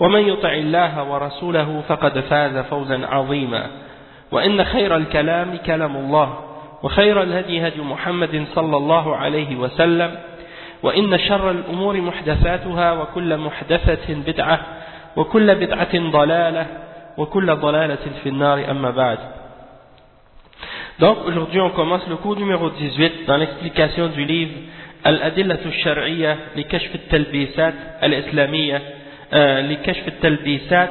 ومن يطع الله ورسوله فقد فاز فوزا عظيما. وإن خير الكلام كلام الله وخير الهدي هدي محمد صلى الله عليه وسلم وإن شر الأمور محدثاتها وكل محدثة بدعة وكل بدعة ضلالة وكل ضلالة في النار أما بعد. Donc aujourd'hui on commence le cours numéro 18 dans l'explication du livre Al-Adillah al-Shar'iyya li kashf al-talbisat al-islamiyya. Kashf al-talbisat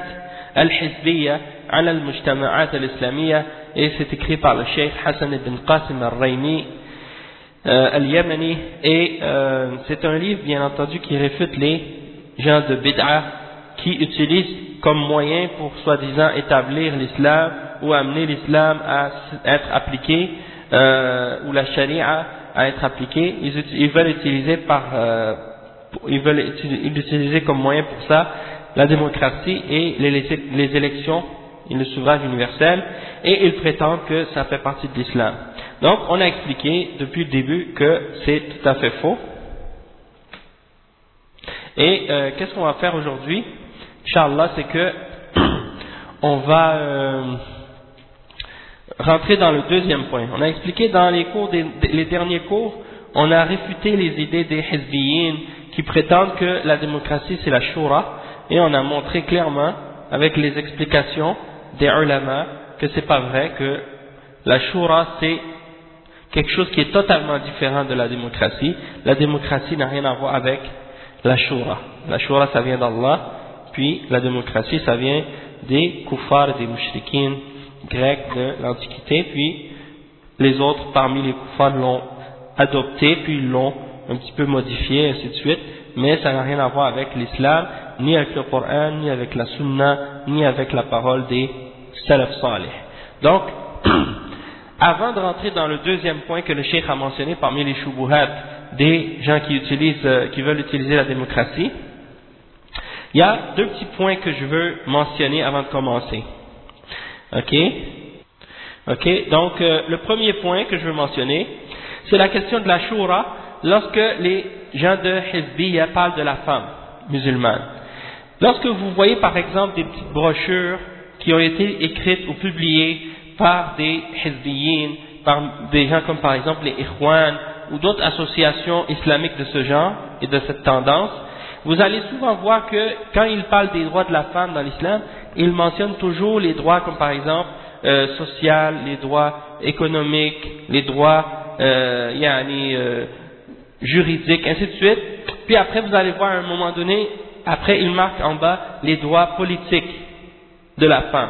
al-hizbiyya ala al-mujtama'at al-islamiyya et c'est écrit par le Cheikh Hassan ibn Qasim al-Raymi al-Yamani. Et euh, c'est un livre bien entendu qui réfute les gens de bid'ah qui utilisent comme moyen pour soi-disant établir l'islam ou amener l'islam à être appliqué euh, ou la charia à être appliquée, ils, ils veulent utiliser par euh, ils veulent utiliser comme moyen pour ça la démocratie et les, élections et le suffrage universel et ils prétendent que ça fait partie de l'islam. Donc on a expliqué depuis le début que c'est tout à fait faux. Et euh, qu'est-ce qu'on va faire aujourd'hui? Inch'Allah, c'est que on va euh, rentrer dans le deuxième point. On a expliqué dans les cours des, les derniers cours, on a réfuté les idées des hizbiyin qui prétendent que la démocratie c'est la shura et on a montré clairement avec les explications des ulama que c'est pas vrai que la shura c'est quelque chose qui est totalement différent de la démocratie. La démocratie n'a rien à voir avec la shura. La shura ça vient d'Allah, puis la démocratie ça vient des kuffars, des mushrikines grecs de l'Antiquité, puis les autres parmi les kuffars l'ont adopté, puis l'ont un petit peu modifié, ainsi de suite, mais ça n'a rien à voir avec l'islam, ni avec le Coran, ni avec la sunna, ni avec la parole des salaf salih. Donc, avant de rentrer dans le deuxième point que le cheikh a mentionné parmi les shubuhat des gens qui utilisent, qui veulent utiliser la démocratie, il y a deux petits points que je veux mentionner avant de commencer. Ok? Ok, donc euh, le premier point que je veux mentionner, c'est la question de la shura lorsque les gens de Hezbollah parlent de la femme musulmane. Lorsque vous voyez par exemple des petites brochures qui ont été écrites ou publiées par des Hezbolliyin, par des gens comme par exemple les Ikhwan ou d'autres associations islamiques de ce genre et de cette tendance, vous allez souvent voir que quand ils parlent des droits de la femme dans l'islam, ils mentionnent toujours les droits comme par exemple euh, sociaux, les droits économiques, les droits euh, yani, euh, juridiques, ainsi de suite. Puis après, vous allez voir à un moment donné, après ils marquent en bas les droits politiques de la femme.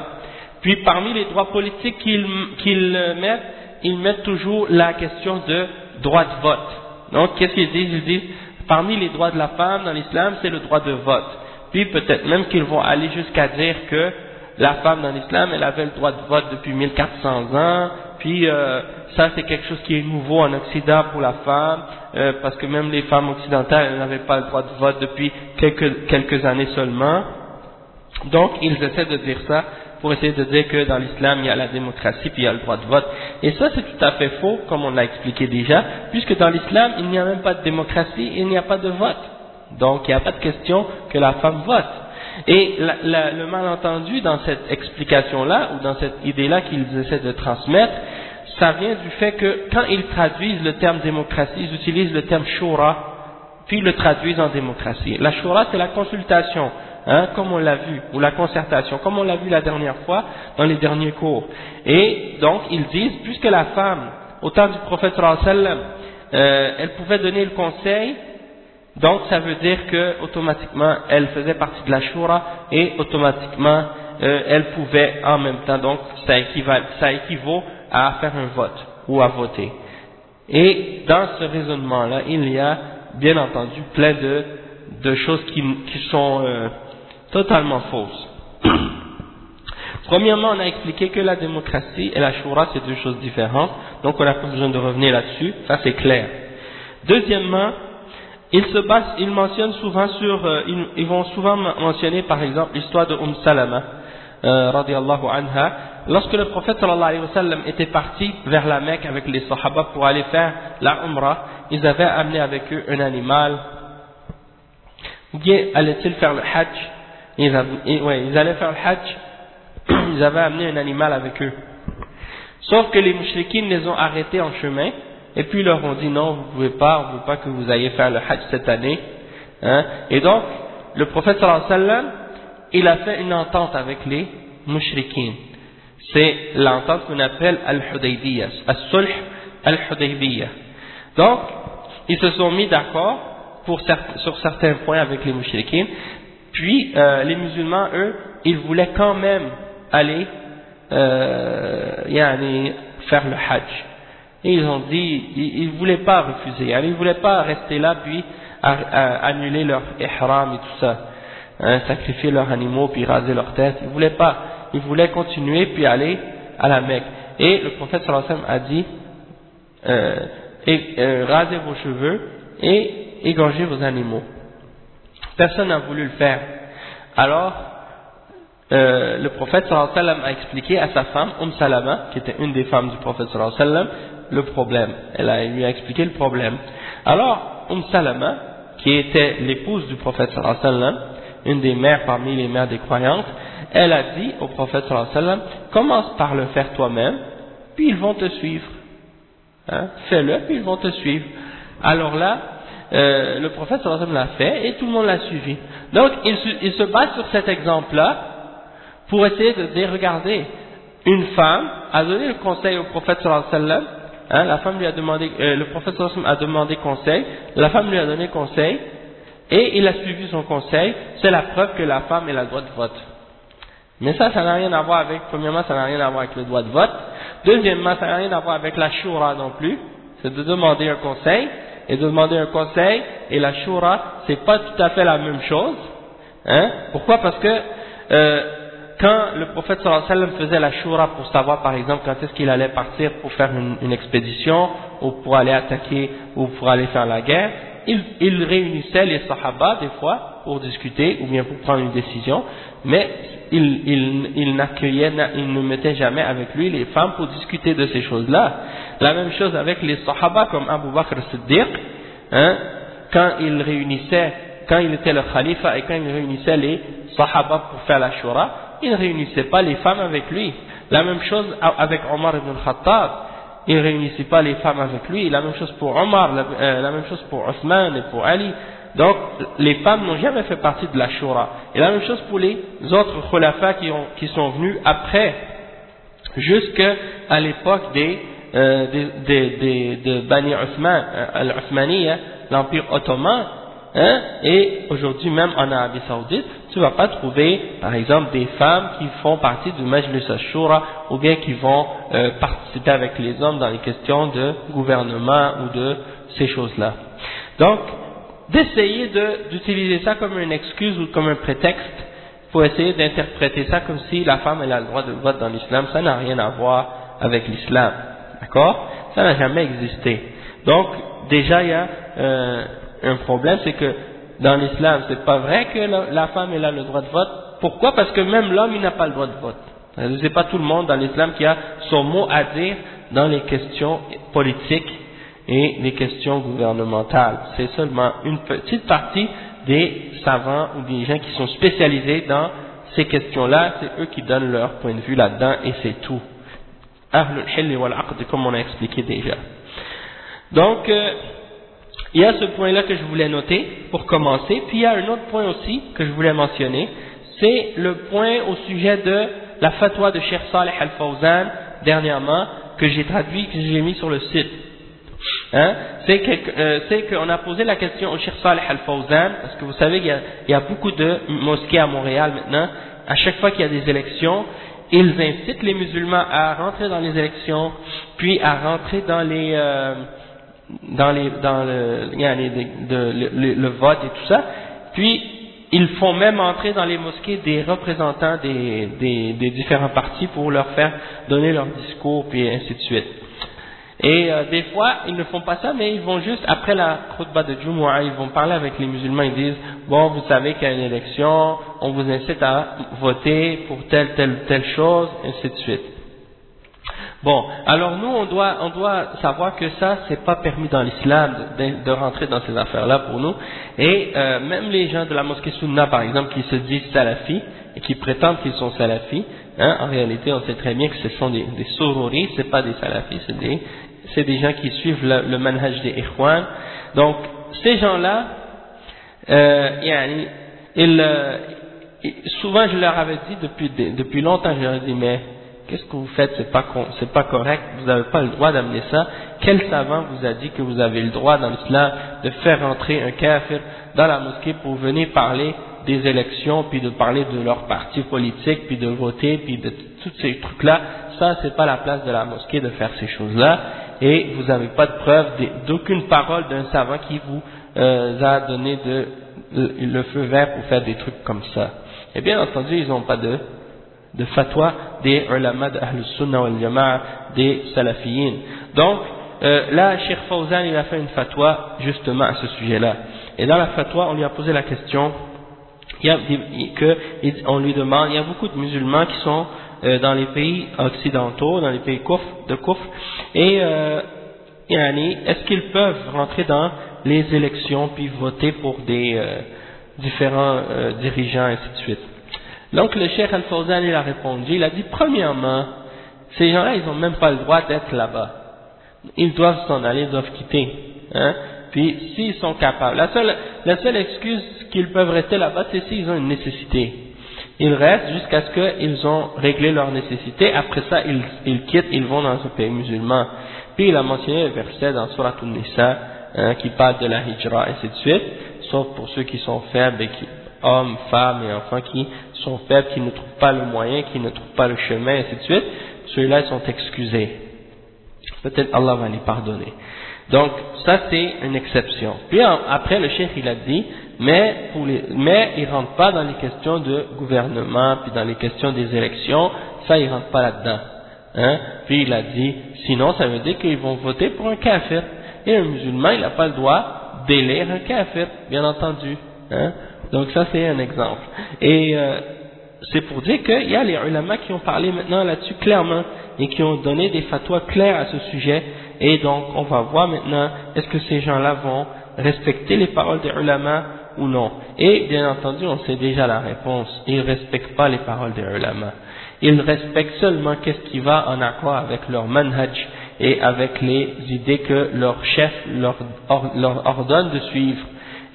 Puis parmi les droits politiques qu'ils qu'ils mettent, ils mettent toujours la question de droit de vote. Donc qu'est-ce qu'ils disent? Ils disent parmi les droits de la femme dans l'islam, c'est le droit de vote. Puis peut-être même qu'ils vont aller jusqu'à dire que la femme dans l'islam, elle avait le droit de vote depuis 1400 ans, puis euh, ça c'est quelque chose qui est nouveau en Occident pour la femme, euh, parce que même les femmes occidentales, n'avaient pas le droit de vote depuis quelques, quelques années seulement. Donc ils essaient de dire ça pour essayer de dire que dans l'islam il y a la démocratie puis il y a le droit de vote. Et ça c'est tout à fait faux, comme on l'a expliqué déjà, puisque dans l'islam il n'y a même pas de démocratie, il n'y a pas de vote. Donc il n'y a pas de question que la femme vote. Et le malentendu dans cette explication-là, ou dans cette idée-là qu'ils essaient de transmettre, ça vient du fait que quand ils traduisent le terme démocratie, ils utilisent le terme shura, puis le traduisent en démocratie. La shura, c'est la consultation hein, comme on l'a vu, ou la concertation, comme on l'a vu la dernière fois dans les derniers cours. Et donc ils disent, puisque la femme, au temps du prophète sallam, euh, elle pouvait donner le conseil, donc ça veut dire que automatiquement elle faisait partie de la shura et automatiquement euh, elle pouvait en même temps, donc ça, ça équivaut à faire un vote ou à voter. Et dans ce raisonnement-là, il y a bien entendu plein de, choses qui, sont euh, totalement fausses. Premièrement, on a expliqué que la démocratie et la shura, c'est deux choses différentes, donc on n'a pas besoin de revenir là-dessus, ça c'est clair. Deuxièmement, ils se basent, ils mentionnent souvent sur, euh, ils, vont souvent mentionner par exemple l'histoire de Umm Salama, euh, radiallahu anha, lorsque le prophète sallallahu alayhi wa sallam était parti vers la Mecque avec les sahaba pour aller faire la umrah, ils avaient amené avec eux un animal, bien allaient-ils faire le hajj, ils, ils allaient faire le hajj, ils avaient amené un animal avec eux. Sauf que les mouchriquines les ont arrêtés en chemin, et puis leur ont dit non, vous pouvez pas, on veut pas que vous ayez faire le hajj cette année. Hein. Et donc, le prophète sallallahu alayhi wa sallam, il a fait une entente avec les mouchriquines. C'est l'entente qu'on appelle Al-Hudaybiyah, Al-Sulh Al-Hudaybiyah. Donc, ils se sont mis d'accord sur certains points avec les mouchriquines, puis euh, les musulmans, eux, ils voulaient quand même aller euh, faire le hajj. Et ils ont dit, ils ne voulaient pas refuser, ils ne voulaient pas rester là puis annuler leur ihram et tout ça, hein, sacrifier leurs animaux puis raser leur tête. Ils ne voulaient pas, ils voulaient continuer puis aller à la Mecque. Et le prophète sallallahu alayhi a dit, euh, euh, rasez vos cheveux et égorgez vos animaux. Personne n'a voulu le faire. Alors, euh, le prophète sallallahu alayhi a expliqué à sa femme, Umm Salama, qui était une des femmes du prophète sallallahu alayhi le problème. Elle a, lui a expliqué le problème. Alors, Umm Salama, qui était l'épouse du prophète sallallahu alayhi une des mères parmi les mères des croyantes, elle a dit au prophète sallallahu alayhi wa sallam, commence par le faire toi-même, puis ils vont te suivre. Hein? Fais-le, puis ils vont te suivre. Alors là, euh, le prophète sallallahu alayhi wa sallam l'a fait et tout le monde l'a suivi. Donc, il se, il se base sur cet exemple-là pour essayer de dire, regardez, une femme a donné le conseil au prophète sallallahu alayhi wa sallam, hein, la femme lui a demandé, euh, le prophète sallallahu alayhi wa a demandé conseil, la femme lui a donné conseil, et il a suivi son conseil, c'est la preuve que la femme a le droit de vote. Mais ça, ça n'a rien à voir avec, premièrement, ça n'a rien à voir avec le droit de vote. Deuxièmement, ça n'a rien à voir avec la shura non plus. C'est de demander un conseil, et de demander un conseil, et la shura, c'est pas tout à fait la même chose. Hein? Pourquoi? Parce que, euh, quand le prophète sallallahu alayhi sallam faisait la shura pour savoir par exemple quand est-ce qu'il allait partir pour faire une, expédition ou pour aller attaquer ou pour aller faire la guerre, il, il réunissait les sahaba des fois pour discuter ou bien pour prendre une décision, mais il, il, il n'accueillait, il ne mettait jamais avec lui les femmes pour discuter de ces choses-là. La même chose avec les sahaba comme Abu Bakr Siddiq, hein, quand il réunissait, quand il était le khalifa et quand il réunissait les sahaba pour faire la shura, il ne réunissait pas les femmes avec lui. La même chose avec Omar ibn Khattab, il réunissait pas les femmes avec lui. La même chose pour Omar, la, euh, même chose pour Othman et pour Ali. Donc, les femmes n'ont jamais fait partie de la Shura. Et la même chose pour les autres khulafas qui, ont, qui sont venus après, jusqu'à l'époque des, euh, des, des, de Bani Uthman, euh, l'Empire ottoman, Hein? Et aujourd'hui même en Arabie Saoudite, tu vas pas trouver, par exemple, des femmes qui font partie du Majlis Ashura ou bien qui vont euh, participer avec les hommes dans les questions de gouvernement ou de ces choses-là. Donc, d'essayer d'utiliser ça comme une excuse ou comme un prétexte pour essayer d'interpréter ça comme si la femme elle a le droit de vote dans l'islam, ça n'a rien à voir avec l'islam. D'accord? Ça n'a jamais existé. Donc, déjà, il y a euh, un problème, c'est que dans l'islam, c'est pas vrai que la, femme elle a le droit de vote? Pourquoi? Parce que même l'homme, il n'a pas le droit de vote. C'est pas tout le monde dans l'islam qui a son mot à dire dans les questions politiques et les questions gouvernementales. C'est seulement une petite partie des savants ou des gens qui sont spécialisés dans ces questions-là, c'est eux qui donnent leur point de vue là-dedans et c'est tout. comme on a expliqué déjà. Donc, euh, Il y a ce point-là que je voulais noter pour commencer, puis il y a un autre point aussi que je voulais mentionner, c'est le point au sujet de la fatwa de Cheikh Saleh Al-Fawzan dernièrement, que j'ai traduit, que j'ai mis sur le site. Hein? Euh, c'est qu'on a posé la question au Cheikh Saleh Al-Fawzan, parce que vous savez qu'il y, a beaucoup de mosquées à Montréal maintenant, à chaque fois qu'il y a des élections, ils incitent les musulmans à rentrer dans les élections, puis à rentrer dans les... Euh, dans les dans le, le, le, vote et tout ça, puis ils font même entrer dans les mosquées des représentants des, des, des différents partis pour leur faire donner leur discours, puis ainsi de suite. Et euh, des fois, ils ne font pas ça, mais ils vont juste, après la khutbah de Jumu'ah, ils vont parler avec les musulmans, ils disent, bon, vous savez qu'il y a une élection, on vous incite à voter pour telle, telle, telle chose, ainsi de suite. Bon, alors nous, on doit, on doit savoir que ça, c'est pas permis dans l'islam de, de, rentrer dans ces affaires-là pour nous. Et euh, même les gens de la mosquée Sunna, par exemple, qui se disent salafis et qui prétendent qu'ils sont salafis, hein, en réalité, on sait très bien que ce sont des, des ce c'est pas des salafis, c'est des, c'est des gens qui suivent le, le manhaj des ikhwan. Donc, ces gens-là, euh, ils, euh, souvent je leur avais dit depuis, depuis longtemps, je leur ai dit, mais qu'est-ce que vous faites, c'est pas, c'est pas correct, vous n'avez pas le droit d'amener ça. Quel savant vous a dit que vous avez le droit dans l'islam de faire entrer un kafir dans la mosquée pour venir parler des élections, puis de parler de leur parti politique, puis de voter, puis de tous ces trucs-là, ça c'est pas la place de la mosquée de faire ces choses-là, et vous n'avez pas de preuve d'aucune parole d'un savant qui vous euh, a donné de, le feu vert pour faire des trucs comme ça. Et bien entendu, ils n'ont pas de de fatwa des ulama de Ahl Sunnah wal Jama'a, des Salafiyin. Donc, euh, là, Sheikh Fawzan, il a fait une fatwa justement à ce sujet-là. Et dans la fatwa, on lui a posé la question, il y a que, on lui demande, il y a beaucoup de musulmans qui sont euh, dans les pays occidentaux, dans les pays de Kouf, et euh, est-ce qu'ils peuvent rentrer dans les élections puis voter pour des euh, différents euh, dirigeants, ainsi de suite? Donc le Cheikh Al-Fawzan il a répondu, il a dit premièrement, ces gens-là ils n'ont même pas le droit d'être là-bas. Ils doivent s'en aller, ils doivent quitter. Hein. Puis s'ils sont capables, la seule, la seule excuse qu'ils peuvent rester là-bas, c'est s'ils ont une nécessité. Ils restent jusqu'à ce qu'ils ont réglé leur nécessité. Après ça, ils, ils, quittent, ils vont dans un pays musulman. Puis il a mentionné le verset dans Surah An-Nisa hein, qui parle de la hijra, et ainsi de suite, sauf pour ceux qui sont faibles et qui hommes, femmes et enfants qui sont faibles, qui ne trouvent pas le moyen, qui ne trouvent pas le chemin, et ainsi de suite, ceux-là sont excusés. Peut-être Allah va les pardonner. Donc, ça c'est une exception. Puis après, le chef il a dit, mais, pour les, mais il rentre pas dans les questions de gouvernement, puis dans les questions des élections, ça il rentre pas là-dedans. Hein? Puis il a dit, sinon ça veut dire qu'ils vont voter pour un kafir. Et un musulman, il n'a pas le droit d'élire un kafir, bien entendu. Hein? Donc ça c'est un exemple. Et euh, c'est pour dire qu'il y a les ulama qui ont parlé maintenant là-dessus clairement et qui ont donné des fatwas clairs à ce sujet. Et donc on va voir maintenant est-ce que ces gens-là vont respecter les paroles des ulama ou non? Et bien entendu on sait déjà la réponse. Ils ne respectent pas les paroles des ulama. Ils respectent seulement qu'est-ce qui va en accord avec leur manhaj et avec les idées que leur chef leur, leur ordonne de suivre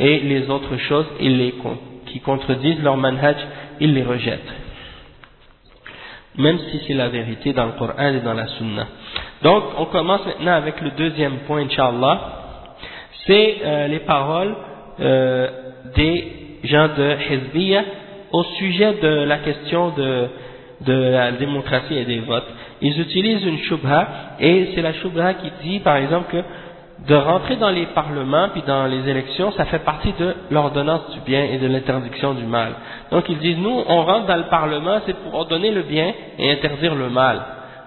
et les autres choses les, qui contredisent leur manhaj, ils les rejettent. Même si c'est la vérité dans le Coran et dans la Sunna. Donc, on commence maintenant avec le deuxième point, Inch'Allah. C'est euh, les paroles euh, des gens de Hezbollah au sujet de la question de, de la démocratie et des votes. Ils utilisent une shubha, et c'est la shubha qui dit, par exemple, que de rentrer dans les parlements puis dans les élections, ça fait partie de l'ordonnance du bien et de l'interdiction du mal. Donc ils disent, nous, on rentre dans le parlement, c'est pour ordonner le bien et interdire le mal,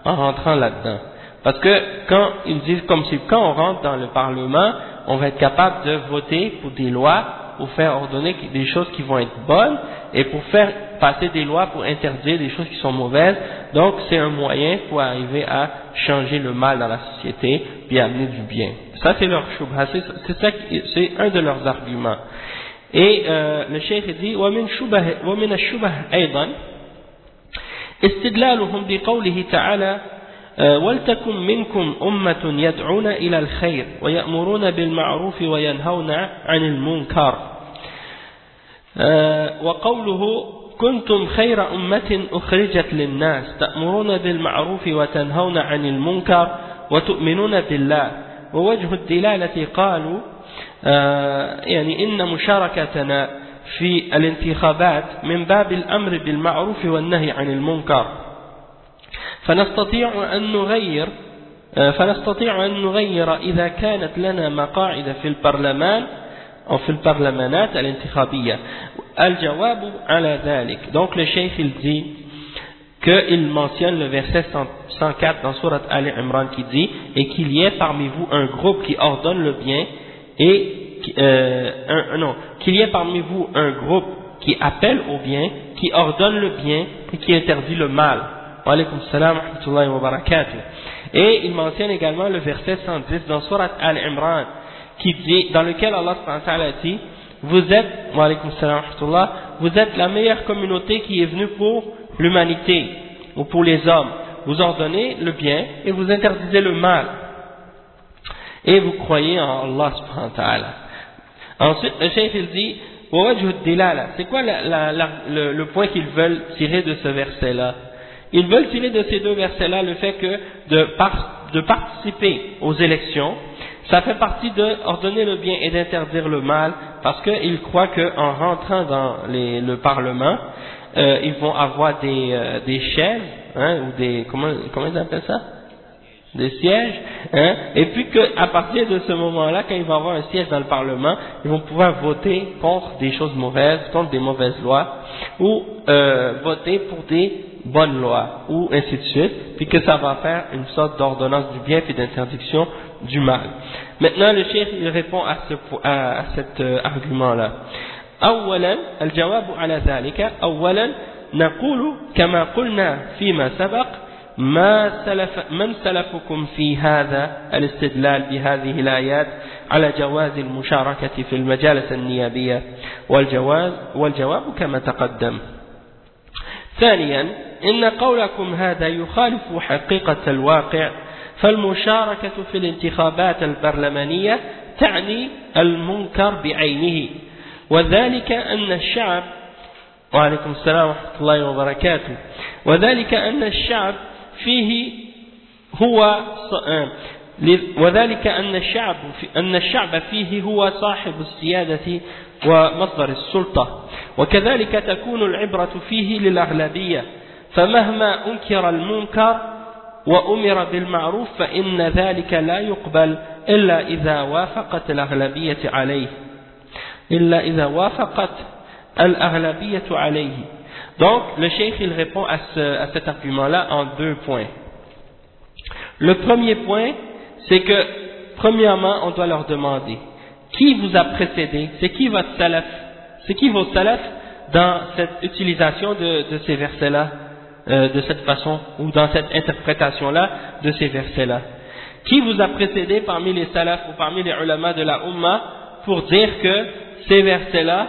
en rentrant là-dedans. Parce que quand ils disent comme si quand on rentre dans le parlement, on va être capable de voter pour des lois, pour faire ordonner des choses qui vont être bonnes et pour faire passer des lois pour interdire des choses qui sont mauvaises. Donc c'est un moyen pour arriver à changer le mal dans la société puis amener du bien. Ça, c'est leur shubha, c'est un de leurs arguments. Et euh, le cheikh dit ومن الشبه أيضا استدلالهم بقوله تعالى ولتكن منكم أمة يدعون إلى الخير ويأمرون بالمعروف وينهون عن المنكر وقوله كنتم خير أمة أخرجت للناس تأمرون بالمعروف وتنهون عن المنكر وتؤمنون بالله ووجه الدلالة قالوا يعني إن مشاركتنا في الانتخابات من باب الأمر بالمعروف والنهي عن المنكر. فنستطيع أن نغير فنستطيع أن نغير إذا كانت لنا مقاعد في البرلمان أو في البرلمانات الانتخابية. الجواب على ذلك. Cheikh il dit qu'il mentionne le verset 104 dans Surat Ali Imran qui dit et qu'il y ait parmi vous un groupe qui ordonne le bien et euh, un, non qu'il y ait parmi vous un groupe qui appelle au bien qui ordonne le bien et qui interdit le mal et il mentionne également le verset 110 dans Surat Al Imran qui dit dans lequel Allah dit vous êtes vous êtes la meilleure communauté qui est venue pour l'humanité ou pour les hommes. Vous ordonnez le bien et vous interdisez le mal. Et vous croyez en Allah. Ensuite, le cheikh il dit, c'est quoi le, point qu'ils veulent tirer de ce verset-là? Ils veulent tirer de ces deux versets-là le fait que de, de participer aux élections, ça fait partie de ordonner le bien et d'interdire le mal, parce qu'ils croient qu'en rentrant dans le Parlement, euh, ils vont avoir des, euh, des chaises, hein, ou des, comment, comment ils appellent ça? Des sièges, hein, et puis qu'à partir de ce moment-là, quand ils vont avoir un siège dans le Parlement, ils vont pouvoir voter contre des choses mauvaises, contre des mauvaises lois, ou euh, voter pour des bonnes lois, ou ainsi de suite, puis que ça va faire une sorte d'ordonnance du bien et d'interdiction du mal. Maintenant, le chef, il répond à, ce, à, à cet euh, argument-là. أولا الجواب على ذلك أولا نقول كما قلنا فيما سبق ما سلف من سلفكم في هذا الاستدلال بهذه الآيات على جواز المشاركة في المجالس النيابية؟ والجواز والجواب كما تقدم. ثانيا إن قولكم هذا يخالف حقيقة الواقع فالمشاركة في الانتخابات البرلمانية تعني المنكر بعينه. وذلك أن الشعب وعليكم السلام ورحمة الله وبركاته. وذلك أن الشعب فيه هو وذلك أن الشعب أن الشعب فيه هو صاحب السيادة ومصدر السلطة. وكذلك تكون العبرة فيه للأغلبية. فمهما أنكر المنكر وأمر بالمعروف فإن ذلك لا يقبل إلا إذا وافقت الأغلبية عليه. إلا إذا وافقت الأغلبية عليه donc le cheikh il répond à, ce, à cet argument là en deux points le premier point c'est que premièrement on doit leur demander qui vous a précédé c'est qui votre salaf c'est qui vos salaf dans cette utilisation de, de ces versets là euh, de cette façon ou dans cette interprétation là de ces versets là qui vous a précédé parmi les salafs ou parmi les ulama de la Ummah pour dire que ces versets-là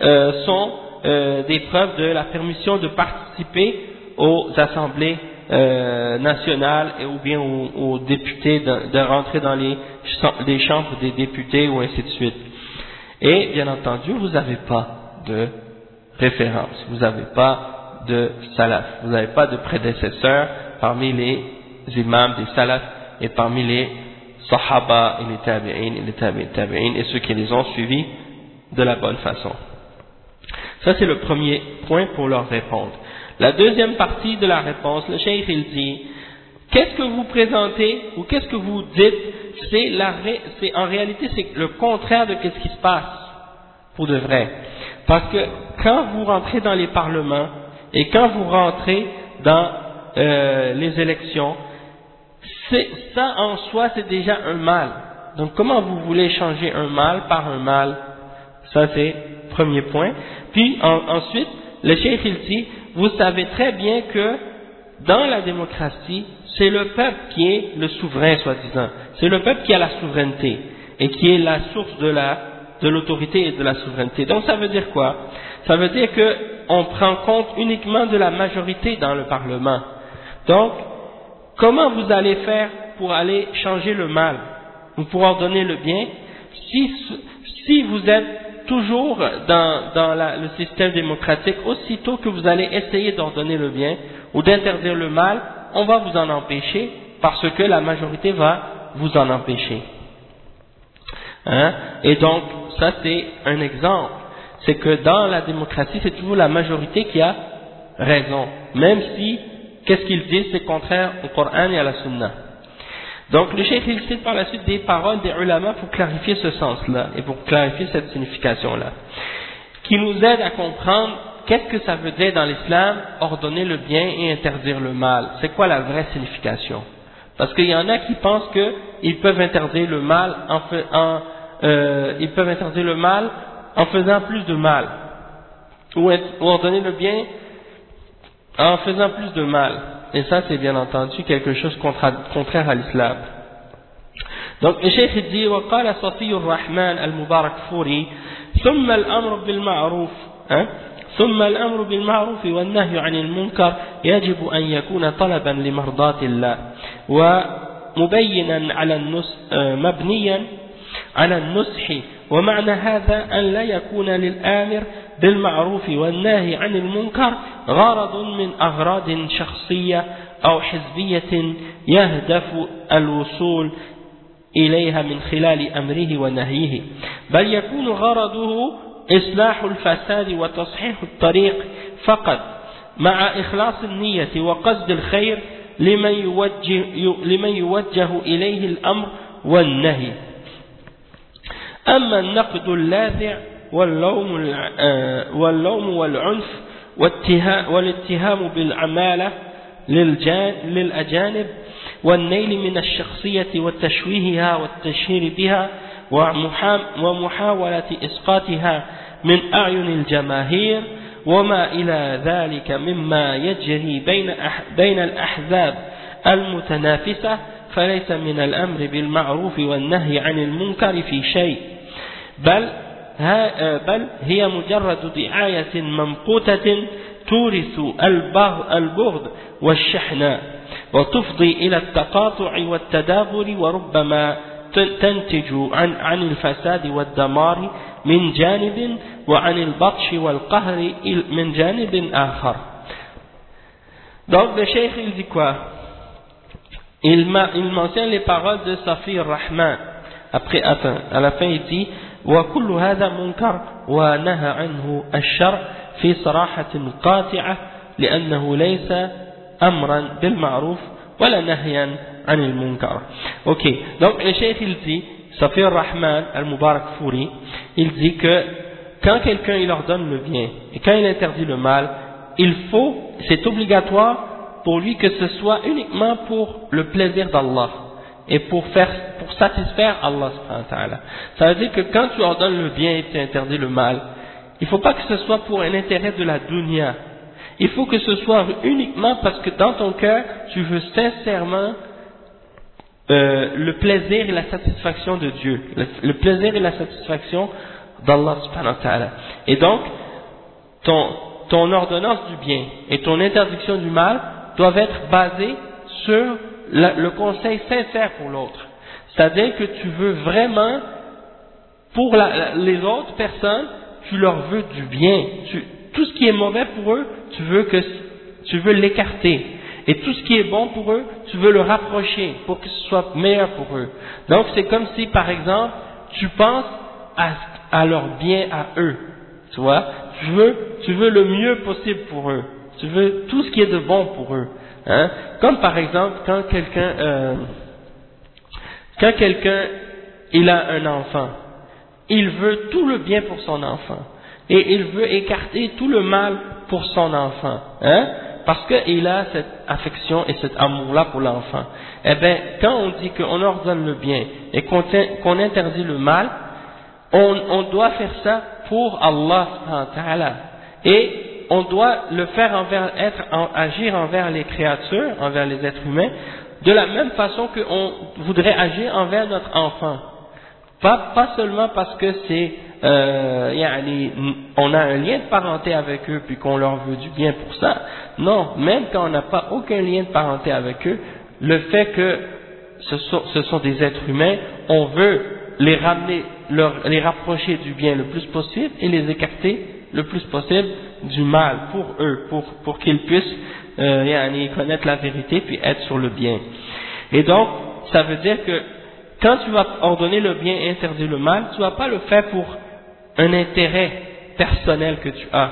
euh, sont euh, des preuves de la permission de participer aux assemblées euh, nationales et ou bien aux, députés de, rentrer dans les, chambres des députés ou ainsi de suite. Et bien entendu, vous n'avez pas de référence, vous n'avez pas de salaf, vous n'avez pas de prédécesseurs parmi les imams des salafs et parmi les sahaba et les tabi'in et les tabi'in et ceux qui les ont suivis de la bonne façon. Ça, c'est le premier point pour leur répondre. La deuxième partie de la réponse, le cheikh il dit, qu'est-ce que vous présentez ou qu'est-ce que vous dites, c'est en réalité c'est le contraire de ce qui se passe pour de vrai. Parce que quand vous rentrez dans les parlements et quand vous rentrez dans euh, les élections, ça en soi c'est déjà un mal. Donc comment vous voulez changer un mal par un mal ça, c'est premier point. Puis ensuite, le cheikh il dit, vous savez très bien que dans la démocratie, c'est le peuple qui est le souverain, soi-disant. C'est le peuple qui a la souveraineté et qui est la source de la de l'autorité et de la souveraineté. Donc ça veut dire quoi? Ça veut dire que on prend compte uniquement de la majorité dans le Parlement. Donc comment vous allez faire pour aller changer le mal Vous pour ordonner le bien? Si, si vous êtes toujours dans, le système démocratique, aussitôt que vous allez essayer d'ordonner le bien ou d'interdire le mal, on va vous en empêcher parce que la majorité va vous en empêcher. Hein? Et donc, ça c'est un exemple. C'est que dans la démocratie, c'est toujours la majorité qui a raison. Même si, qu'est-ce qu'ils disent, c'est contraire au Coran et à la Sunna. Donc le cheikh il cite par la suite des paroles des ulama pour clarifier ce sens-là et pour clarifier cette signification-là, qui nous aide à comprendre qu'est-ce que ça veut dire dans l'islam ordonner le bien et interdire le mal. C'est quoi la vraie signification? Parce qu'il y en a qui pensent qu'ils peuvent interdire le mal en, en euh, peuvent interdire le mal en faisant plus de mal, ou, ordonner le bien en faisant plus de mal. Et ça, c'est bien entendu quelque chose contraire à l'islam. Donc, le cheikh dit, وقال صفي الرحمن المبارك فوري ثم الأمر بالمعروف ثم الأمر بالمعروف والنهي عن المنكر يجب أن يكون طلبا لمرضاة الله ومبينا على النص مبنيا على النصح ومعنى هذا أن لا يكون للآمر بالمعروف والناهي عن المنكر غرض من أغراض شخصية أو حزبية يهدف الوصول إليها من خلال أمره ونهيه. بل يكون غرضه إصلاح الفساد وتصحيح الطريق فقط مع إخلاص النية وقصد الخير لمن يوجه, لمن يوجه إليه الأمر والنهي. أما النقد اللاذع واللوم, آه، واللوم والعنف والاتهام بالعمالة للأجانب والنيل من الشخصية وتشويهها والتشهير بها ومحاولة إسقاطها من أعين الجماهير وما إلى ذلك مما يجري بين بين الأحزاب المتنافسة فليس من الأمر بالمعروف والنهي عن المنكر في شيء بل بل هي مجرد دعاية ممقوتة تورث البغض والشحناء وتفضي إلى التقاطع والتدابر وربما تنتج عن عن الفساد والدمار من جانب وعن البطش والقهر من جانب آخر. Donc le cheikh il dit quoi il, il mentionne les paroles de Safir Rahman. Après, attends, à la fin il dit وكل هذا منكر ونهى عنه الشرع في صراحة قاطعة لأنه ليس أمرا بالمعروف ولا نهيا عن المنكر ok donc le cheikh il dit Safir Rahman al-Mubarak Fouri il dit que quand quelqu'un il ordonne le bien et quand il interdit le mal il faut c'est obligatoire pour lui que ce soit uniquement pour le plaisir d'Allah et pour faire pour satisfaire Allah Ça veut dire que quand tu ordonnes le bien et tu interdis le mal, il ne faut pas que ce soit pour un intérêt de la dunya. Il faut que ce soit uniquement parce que dans ton cœur, tu veux sincèrement euh, le plaisir et la satisfaction de Dieu, le, plaisir et la satisfaction d'Allah subhanahu wa ta'ala. Et donc, ton, ton ordonnance du bien et ton interdiction du mal doivent être basées sur le conseil sincère pour l'autre. C'est-à-dire que tu veux vraiment, pour les autres personnes, tu leur veux du bien. tout ce qui est mauvais pour eux, tu veux que tu veux l'écarter. Et tout ce qui est bon pour eux, tu veux le rapprocher pour que ce soit meilleur pour eux. Donc c'est comme si, par exemple, tu penses à, à leur bien à eux. Tu vois? Tu veux, tu veux le mieux possible pour eux. Tu veux tout ce qui est de bon pour eux. Hein? Comme par exemple, quand quelqu'un euh, quand quelqu'un il a un enfant, il veut tout le bien pour son enfant et il veut écarter tout le mal pour son enfant, hein? Parce qu'il a cette affection et cet amour-là pour l'enfant. Eh bien, quand on dit qu'on ordonne le bien et qu'on interdit le mal, on, doit faire ça pour Allah et on doit le faire envers, être, agir envers les créatures, envers les êtres humains, de la même façon qu'on voudrait agir envers notre enfant. Pas, pas seulement parce que c'est, euh, on a un lien de parenté avec eux puis qu'on leur veut du bien pour ça. Non, même quand on n'a pas aucun lien de parenté avec eux, le fait que ce sont, ce sont des êtres humains, on veut les ramener, leur, les rapprocher du bien le plus possible et les écarter le plus possible du mal pour eux, pour, pour qu'ils puissent euh, connaître la vérité puis être sur le bien. Et donc, ça veut dire que quand tu vas ordonner le bien et interdire le mal, tu vas pas le faire pour un intérêt personnel que tu as,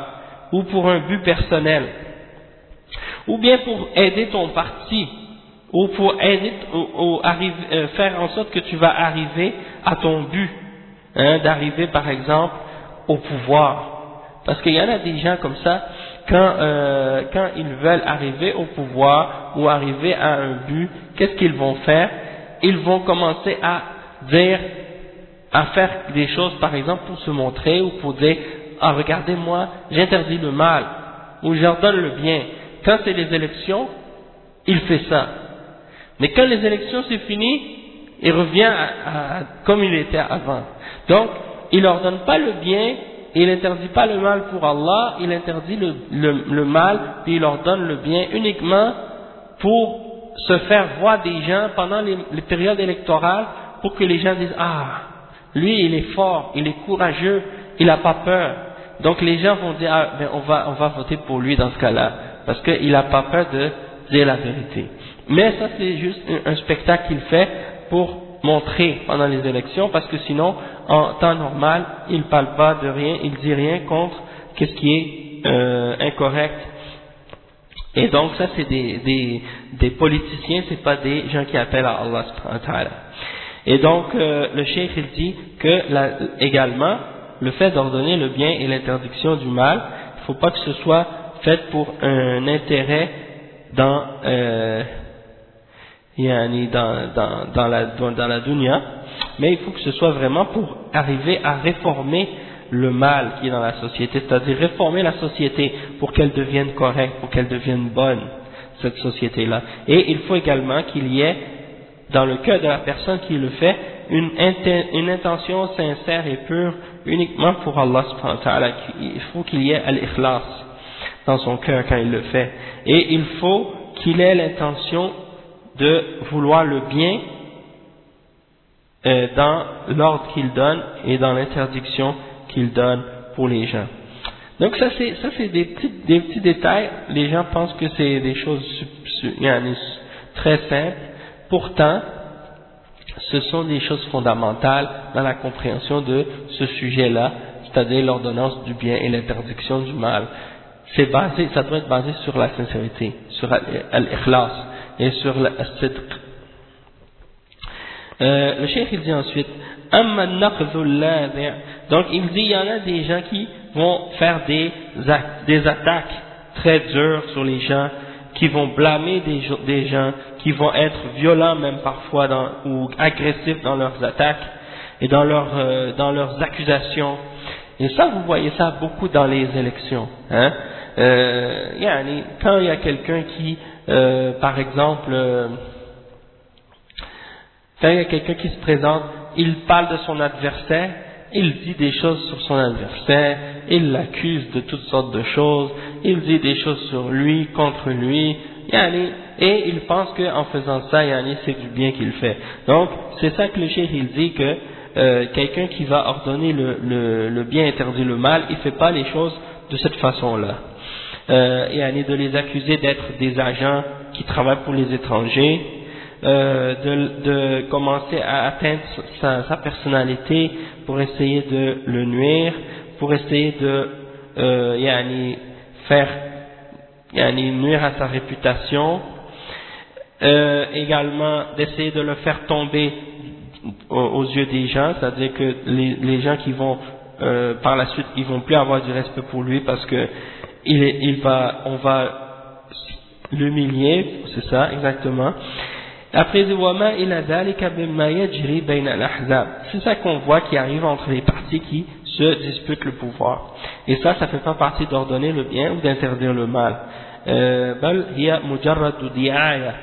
ou pour un but personnel, ou bien pour aider ton parti, ou pour aider, ou, euh, faire en sorte que tu vas arriver à ton but, hein, d'arriver par exemple au pouvoir. Parce qu'il y en a des gens comme ça, quand, euh, quand ils veulent arriver au pouvoir ou arriver à un but, qu'est-ce qu'ils vont faire? Ils vont commencer à dire, à faire des choses par exemple pour se montrer ou pour dire, ah regardez moi, j'interdis le mal ou j'ordonne le bien. Quand c'est les élections, il fait ça. Mais quand les élections c'est fini, il revient à, comme il était avant. Donc, il n'ordonne pas le bien, il n'interdit pas le mal pour Allah, il interdit le, le, mal, puis il ordonne le bien uniquement pour se faire voir des gens pendant les, les périodes électorales pour que les gens disent Ah, lui il est fort, il est courageux, il n'a pas peur. Donc les gens vont dire Ah, ben on va, on va voter pour lui dans ce cas-là, parce qu'il n'a pas peur de dire la vérité. Mais ça c'est juste un spectacle qu'il fait pour montrer pendant les élections, parce que sinon, en temps normal, il ne parle pas de rien, il dit rien contre qu'est-ce qui est euh, incorrect. Et donc ça c'est des, des, des politiciens, c'est pas des gens qui appellent à Allah Et donc euh, le cheikh il dit que également le fait d'ordonner le bien et l'interdiction du mal, il faut pas que ce soit fait pour un intérêt dans euh, dans, dans, dans, la, dans la dunya, mais il faut que ce soit vraiment pour arriver à réformer le mal qui est dans la société, c'est-à-dire réformer la société pour qu'elle devienne correcte, pour qu'elle devienne bonne, cette société-là. Et il faut également qu'il y ait, dans le cœur de la personne qui le fait, une, intention sincère et pure uniquement pour Allah subhanahu wa ta'ala. Il faut qu'il y ait al-ikhlas dans son cœur quand il le fait. Et il faut qu'il ait l'intention de vouloir le bien euh, dans l'ordre qu'il donne et dans l'interdiction qu'il donne pour les gens. Donc ça c'est ça c'est des petits des petits détails. Les gens pensent que c'est des choses très simples. Pourtant, ce sont des choses fondamentales dans la compréhension de ce sujet-là, c'est-à-dire l'ordonnance du bien et l'interdiction du mal. C'est basé, ça doit être basé sur la sincérité, sur l'ikhlas et sur le euh, le cheikh il dit ensuite donc il dit il y en a des gens qui vont faire des, des attaques très dures sur les gens qui vont blâmer des, gens qui vont être violents même parfois dans, ou agressifs dans leurs attaques et dans, leur, euh, dans leurs accusations. Et ça vous voyez ça beaucoup dans les élections hein. Euh, quand il y a quelqu'un qui euh, par exemple, euh, quand il y a quelqu'un qui se présente, il parle de son adversaire, il dit des choses sur son adversaire, il l'accuse de toutes sortes de choses, il dit des choses sur lui, contre lui, et il pense qu'en faisant ça, c'est du bien qu'il fait. Donc, c'est ça que le cheikh il dit que euh, quelqu'un qui va ordonner le, le, le bien interdit le mal, il fait pas les choses de cette façon-là euh, de les accuser d'être des agents qui travaillent pour les étrangers, euh, de, de, commencer à atteindre sa, sa, personnalité pour essayer de le nuire, pour essayer de euh, yani, faire yani, nuire à sa réputation, euh, également d'essayer de le faire tomber aux, yeux des gens, c'est-à-dire que les, les, gens qui vont euh, par la suite, ils vont plus avoir du respect pour lui parce que il, il va, on va l'humilier, c'est ça, exactement. Après, c'est ça qu'on voit qui arrive entre les partis qui se disputent le pouvoir. Et ça, ça fait pas partie d'ordonner le bien ou d'interdire le mal. بل هي مجرد دعاية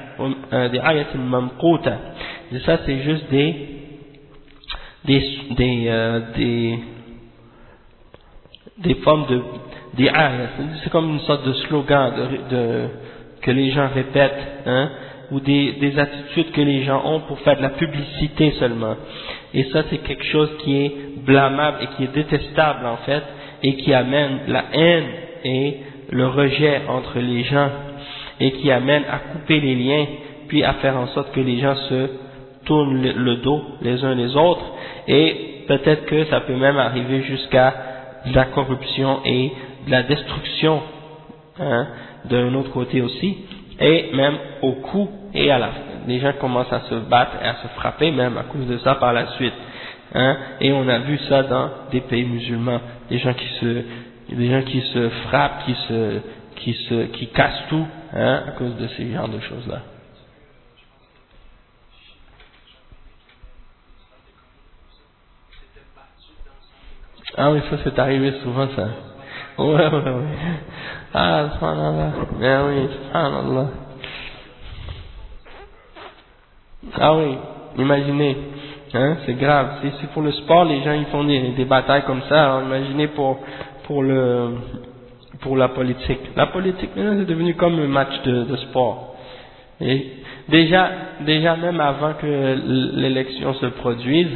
دعاية ممقوتة et ça c'est juste des des des, euh, des des formes de c'est comme une sorte de slogan de, de, que les gens répètent, hein, ou des, des attitudes que les gens ont pour faire de la publicité seulement. Et ça, c'est quelque chose qui est blâmable et qui est détestable en fait, et qui amène la haine et le rejet entre les gens, et qui amène à couper les liens, puis à faire en sorte que les gens se tournent le, dos les uns les autres, et peut-être que ça peut même arriver jusqu'à la corruption et de la destruction hein, d'un autre côté aussi, et même au coup et à. Les gens commencent à se battre et à se frapper même à cause de ça par la suite. Hein, et on a vu ça dans des pays musulmans, des gens qui se, des gens qui se frappent, qui se, qui se, qui cassent tout, hein, à cause de ces genres de choses-là. Ah oui, ça c'est arrivé souvent ça. Ouais, ouais, ouais. Ah, subhanallah. Ben oui, subhanallah. Ah oui, imaginez. Hein, c'est grave. C'est pour le sport, les gens ils font des, batailles comme ça. Alors imaginez pour, pour, le, pour la politique. La politique, maintenant, c'est devenu comme un match de, de sport. Et déjà, déjà même avant que l'élection se produise,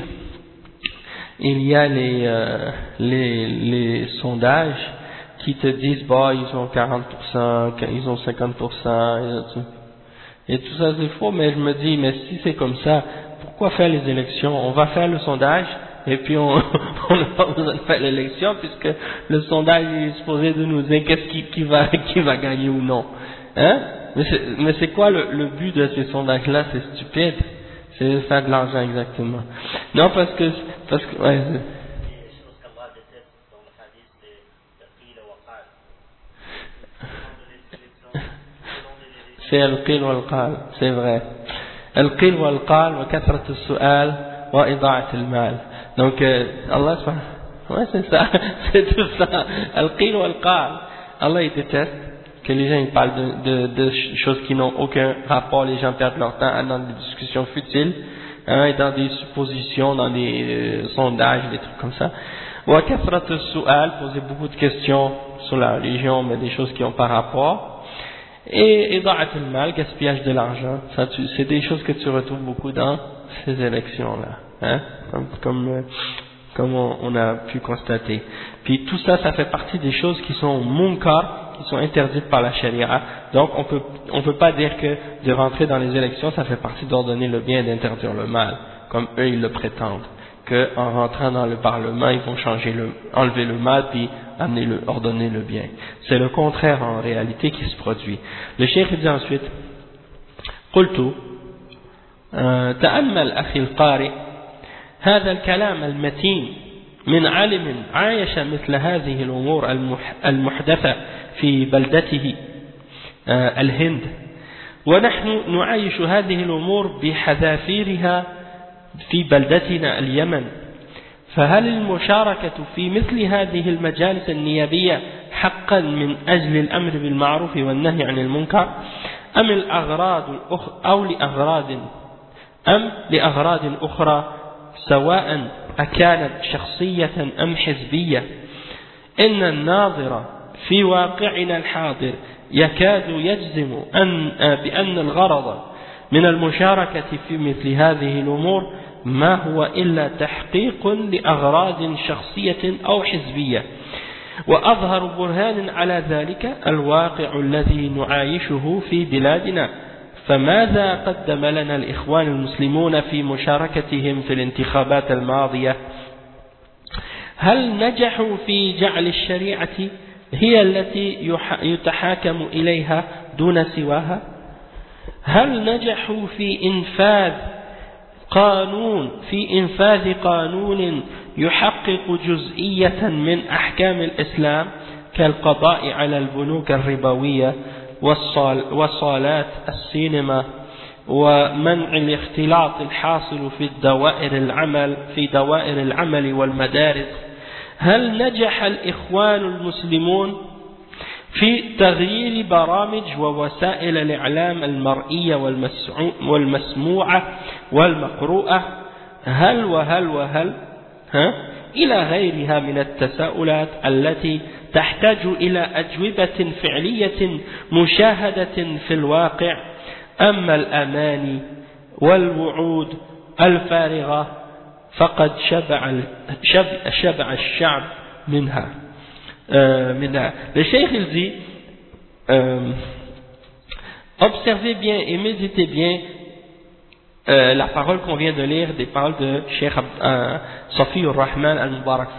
il y a les, euh, les, les sondages qui te disent, bah, ils ont 40%, ils ont 50%, et tout ça c'est faux, mais je me dis, mais si c'est comme ça, pourquoi faire les élections? On va faire le sondage, et puis on n'a pas besoin de faire l'élection, puisque le sondage est supposé de nous dire qu'est-ce qui, qui, va, qui va gagner ou non. Hein? Mais c'est quoi le, le but de ces sondages-là? C'est stupide. C'est faire de l'argent exactement. Non, parce que... Parce que ouais, c'est al-qil wal-qal, c'est vrai. Al-qil wal-qal wa kathrat al-su'al wa ida'at al-mal. Donc, euh, Allah, ouais, c'est ça, c'est tout ça. Al-qil wal-qal. Allah, il déteste que les gens ils parlent de, de, de choses qui n'ont aucun rapport, les gens perdent leur temps dans des discussions futiles, hein, et dans des suppositions, dans des euh, sondages, des trucs comme ça. Wa kathrat al-su'al, poser beaucoup de questions sur la religion, mais des choses qui ont pas rapport. Et ida'at al-mal, gaspillage de l'argent, c'est des choses que tu retrouves beaucoup dans ces élections-là, hein, comme, comme, euh, comme on, on, a pu constater. Puis tout ça, ça fait partie des choses qui sont munkar, qui sont interdites par la charia. Donc on peut, on peut pas dire que de rentrer dans les élections, ça fait partie d'ordonner le bien et d'interdire le mal, comme eux ils le prétendent. Qu'en rentrant dans le Parlement, ils vont changer le, enlever le mal, puis amener le, ordonner le bien. C'est le contraire en réalité qui se produit. Le cheikh dit ensuite, قلت تأمل أخي القارئ هذا الكلام المتين من عالم عايش مثل هذه الأمور المحدثة في بلدته الهند ونحن نعايش هذه الأمور بحذافيرها في بلدتنا اليمن فهل المشاركة في مثل هذه المجالس النيابية حقا من أجل الأمر بالمعروف والنهي عن المنكر؟ أم الأغراض أو لأغراض أم لأغراض أخرى سواء أكانت شخصية أم حزبية؟ إن الناظر في واقعنا الحاضر يكاد يجزم أن بأن الغرض من المشاركة في مثل هذه الأمور ما هو إلا تحقيق لأغراض شخصية أو حزبية. وأظهر برهان على ذلك الواقع الذي نعايشه في بلادنا. فماذا قدم لنا الإخوان المسلمون في مشاركتهم في الانتخابات الماضية؟ هل نجحوا في جعل الشريعة هي التي يتحاكم إليها دون سواها؟ هل نجحوا في إنفاذ قانون في إنفاذ قانون يحقق جزئية من أحكام الإسلام كالقضاء على البنوك الربوية وصالات السينما ومنع الاختلاط الحاصل في الدوائر العمل في دوائر العمل والمدارس. هل نجح الإخوان المسلمون؟ في تغيير برامج ووسائل الإعلام المرئية والمسموعة والمقروءة. هل وهل وهل؟ ها؟ إلى غيرها من التساؤلات التي تحتاج إلى أجوبة فعلية مشاهدة في الواقع. أما الأماني والوعود الفارغة فقد شبع شبع, شبع الشعب منها. Euh, le cheikh il dit euh, observez bien et méditez bien euh, la parole qu'on vient de lire des paroles de Cheikh euh, Safi rahman al-Mubarak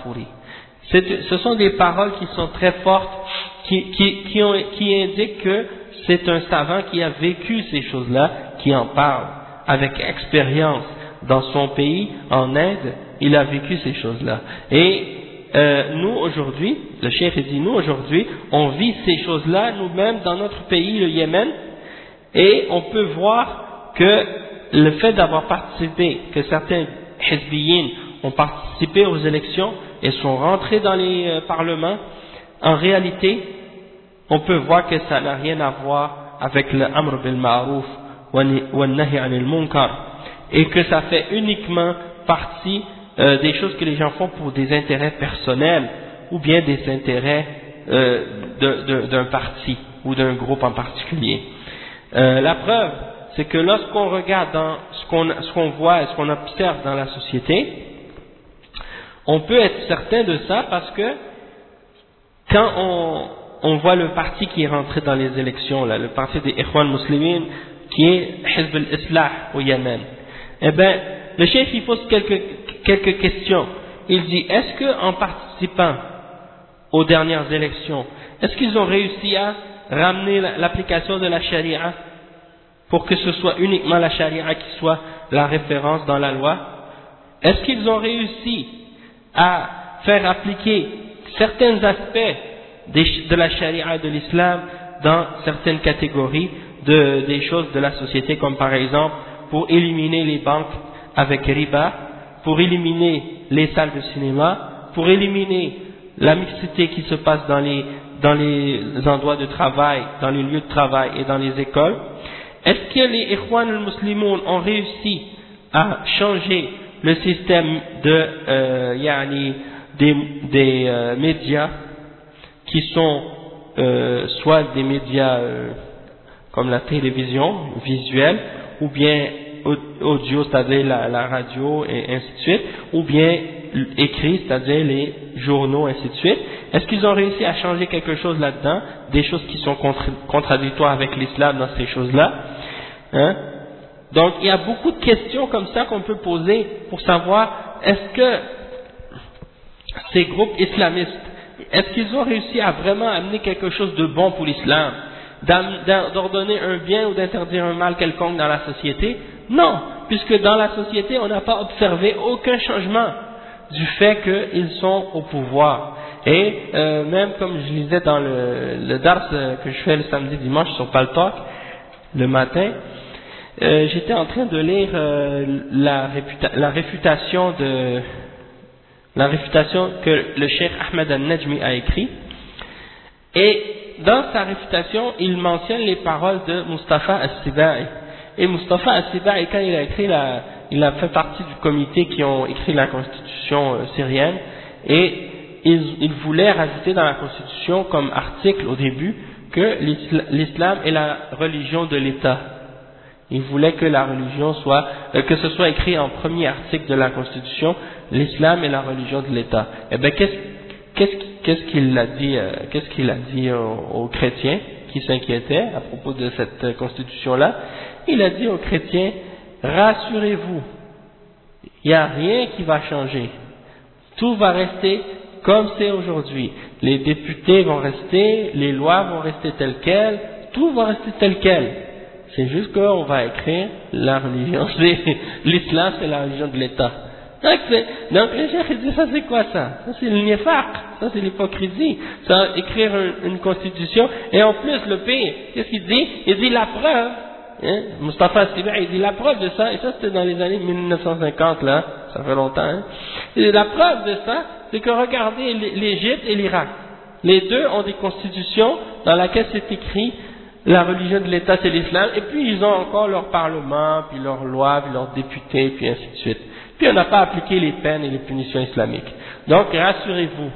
Ce sont des paroles qui sont très fortes, qui, qui indiquent que c'est un savant qui a vécu ces choses-là, qui en parle avec expérience. Dans son pays, en Inde, il a vécu ces choses-là. Et euh, nous aujourd'hui, le chef dit nous aujourd'hui, on vit ces choses-là nous-mêmes dans notre pays, le Yémen, et on peut voir que le fait d'avoir participé, que certains Hezbollah ont participé aux élections et sont rentrés dans les euh, parlements, en réalité, on peut voir que ça n'a rien à voir avec le Amr bil Ma'ruf wa Nahi anil Munkar et que ça fait uniquement partie euh, des choses que les gens font pour des intérêts personnels ou bien des intérêts euh, d'un parti ou d'un groupe en particulier. Euh, la preuve, c'est que lorsqu'on regarde dans ce qu'on ce voit et ce qu'on observe dans la société, on peut être certain de ça parce que quand on, on voit le parti qui est rentré dans les élections, là, le parti des Ikhwan Muslimin, qui est Hizb al-Islah au Yémen, eh bien, le chef il pose quelques, quelques questions. Il dit, est-ce qu'en participant aux dernières élections, est-ce qu'ils ont réussi à ramener l'application de la charia pour que ce soit uniquement la charia qui soit la référence dans la loi? Est-ce qu'ils ont réussi à faire appliquer certains aspects de la charia de l'islam dans certaines catégories de, des choses de la société, comme par exemple pour éliminer les banques avec riba, pour éliminer les salles de cinéma, pour éliminer la mixité qui se passe dans les, dans les endroits de travail, dans les lieux de travail et dans les écoles. Est-ce que les Ikhwan al-Muslimoun ont réussi à changer le système de euh, yani, des, des euh, médias qui sont euh, soit des médias euh, comme la télévision visuelle ou bien audio, c'est-à-dire la, radio et ainsi de suite, ou bien écrit, c'est-à-dire les journaux, ainsi de suite. Est-ce qu'ils ont réussi à changer quelque chose là-dedans, des choses qui sont contradictoires avec l'islam dans ces choses-là hein? Donc il y a beaucoup de questions comme ça qu'on peut poser pour savoir est-ce que ces groupes islamistes, est-ce qu'ils ont réussi à vraiment amener quelque chose de bon pour l'islam d'ordonner un bien ou d'interdire un mal quelconque dans la société? Non, puisque dans la société, on n'a pas observé aucun changement du fait qu'ils sont au pouvoir. Et euh, même comme je lisais dans le, dars euh, que je fais le samedi dimanche sur Paltalk, le matin, euh, j'étais en train de lire la, la, réfutation de la réfutation que le cheikh Ahmed al-Najmi a écrit. Et dans sa réfutation, il mentionne les paroles de Mustafa al-Sibai et Mustafa Asiba, quand il a écrit la, il a fait partie du comité qui ont écrit la constitution euh, syrienne, et il, voulait rajouter dans la constitution comme article au début que l'islam est la religion de l'État. Il voulait que la religion soit, euh, que ce soit écrit en premier article de la Constitution, l'islam est la religion de l'État. Eh bien, qu'est-ce qu'il a dit, euh, qu'est-ce qu'il a dit aux, chrétiens qui s'inquiétaient à propos de cette constitution-là? Il a dit aux chrétiens, rassurez-vous, il n'y a rien qui va changer. Tout va rester comme c'est aujourd'hui. Les députés vont rester, les lois vont rester telles quelles, tout va rester tel quel. C'est juste qu'on va écrire la religion, l'islam c'est la religion de l'État. Donc, le cheikh dit ça c'est quoi ça? Ça c'est le nifaq, ça c'est l'hypocrisie. Ça écrire une, constitution et en plus le pire, qu'est-ce qu'il dit? Il dit la preuve Hein? Mustafa Sibai, il dit la preuve de ça, et ça c'était dans les années 1950 là, ça fait longtemps, hein? et la preuve de ça, c'est que regardez l'Égypte et l'Irak, les deux ont des constitutions dans lesquelles c'est écrit la religion de l'État c'est l'islam, et puis ils ont encore leur parlement, puis leurs lois, puis leurs députés, puis ainsi de suite. Puis on n'a pas appliqué les peines et les punitions islamiques. Donc rassurez-vous.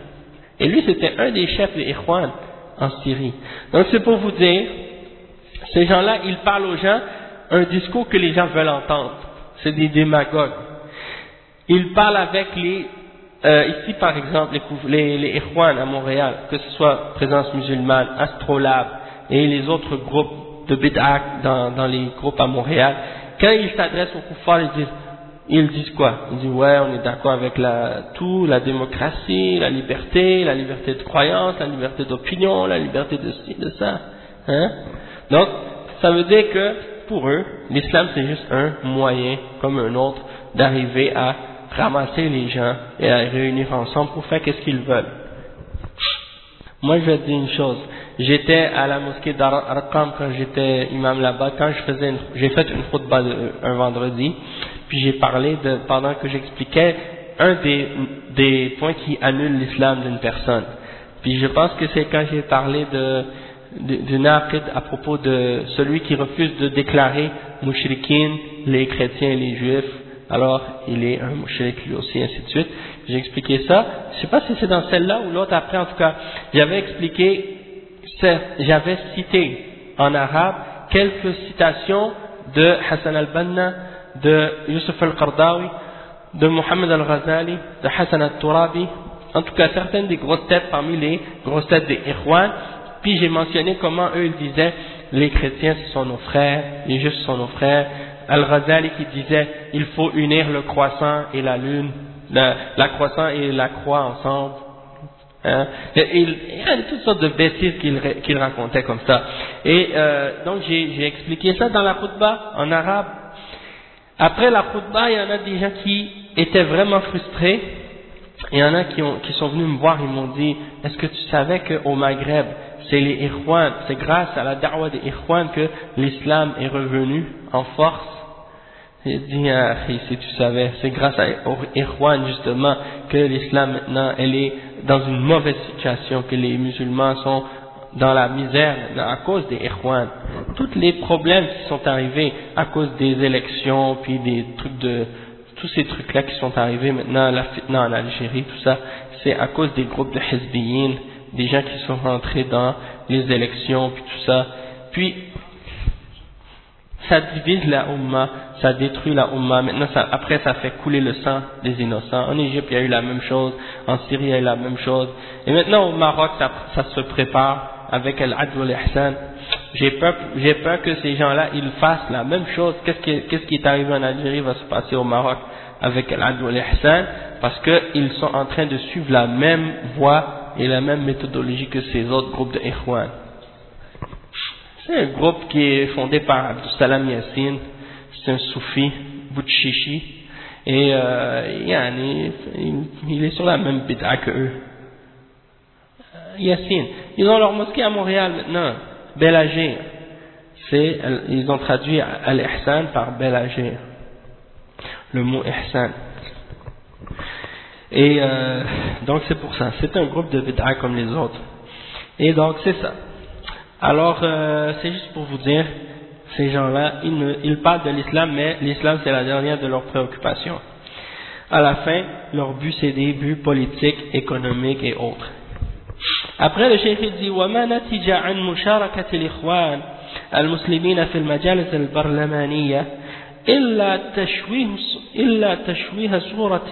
Et lui c'était un des chefs des Ikhwan en Syrie. Donc c'est pour vous dire ces gens-là, ils parlent aux gens un discours que les gens veulent entendre. C'est des démagogues. Ils parlent avec les, euh, ici par exemple, les, les, les à Montréal, que ce soit Présence musulmane, Astrolabe et les autres groupes de bid'ah dans, dans les groupes à Montréal, quand ils s'adressent aux koufars, ils disent, ils disent quoi? Ils disent ouais, on est d'accord avec la, tout, la démocratie, la liberté, la liberté de croyance, la liberté d'opinion, la liberté de ci, de ça. Hein? Donc, ça veut dire que pour eux, l'islam c'est juste un moyen, comme un autre, d'arriver à ramasser les gens et à réunir ensemble pour faire qu'est-ce qu'ils veulent. Moi, je vais te dire une chose. J'étais à la mosquée d'Arqam quand j'étais imam là-bas, quand je faisais j'ai fait une khutbah un vendredi, puis j'ai parlé de, pendant que j'expliquais un des, des points qui annulent l'islam d'une personne. Puis je pense que c'est quand j'ai parlé de, d'une aqid à propos de celui qui refuse de déclarer mushrikin les chrétiens et les juifs, alors il est un mushrik lui aussi, ainsi de suite. J'ai expliqué ça. Je sais pas si c'est dans celle-là ou l'autre après, en tout cas, j'avais expliqué, j'avais cité en arabe quelques citations de Hassan al-Banna, de Yusuf al-Qardawi, de Mohammed al-Ghazali, de Hassan al-Turabi, en tout cas certaines des grosses têtes parmi les grosses têtes des Ikhwan, puis j'ai mentionné comment eux ils disaient les chrétiens ce sont nos frères, les juifs sont nos frères, Al-Ghazali qui disait il faut unir le croissant et la lune, la, croissant et la croix ensemble. Hein? il, y a toutes sortes de bêtises qu'il racontait comme ça. Et euh, donc j'ai expliqué ça dans la khutbah en arabe après la khutbah, il y en a des gens qui étaient vraiment frustrés. Il y en a qui sont venus me voir, ils m'ont dit, est-ce que tu savais qu'au Maghreb, c'est les Ikhwan, c'est grâce à la da'wah des Ikhwan que l'islam est revenu en force J'ai dit, si tu savais, c'est grâce aux Ikhwan justement que l'islam maintenant, elle est dans une mauvaise situation, que les musulmans sont dans la misère à cause des Ikhwan. Tous les problèmes qui sont arrivés à cause des élections, puis des trucs de, tous ces trucs-là qui sont arrivés maintenant, la fitna en Algérie, tout ça, c'est à cause des groupes de Hezbollah, des gens qui sont rentrés dans les élections, puis tout ça. Puis, ça divise la Ummah, ça détruit la Ummah. Maintenant, ça, après, ça fait couler le sang des innocents. En Égypte, il y a eu la même chose. En Syrie, il y a eu la même chose. Et maintenant, au Maroc, ça, ça se prépare avec Al-Adl al-Ihsan. J'ai peur, j'ai peur que ces gens-là, ils fassent la même chose. Qu'est-ce qui, qu'est-ce qui est arrivé en Algérie va se passer au Maroc avec Al-Adl al-Ihsan? Parce qu'ils sont en train de suivre la même voie et la même méthodologie que ces autres groupes de Ikhwan. C'est un groupe qui est fondé par Abdus Salam Yassine, c'est un soufi, Bouchichi, et euh, il, est sur la même bid'a que eux. Yassine. Ils ont leur mosquée à Montréal maintenant, Belagir. C'est, ils ont traduit Al-Ihsan par Belagir. Le mot Ihsan. Et euh, donc c'est pour ça. C'est un groupe de bid'a comme les autres. Et donc c'est ça. Alors euh, c'est juste pour vous dire, ces gens-là, ils, ils parlent de l'islam, mais l'islam c'est la dernière de leurs préoccupations. À la fin, leur but c'est des buts politiques, économiques et autres. Après, le cheikh dit وما نتج عن مشاركة الإخوان المسلمين في المجالس البرلمانية إلا تشويه إلا تشويه صورة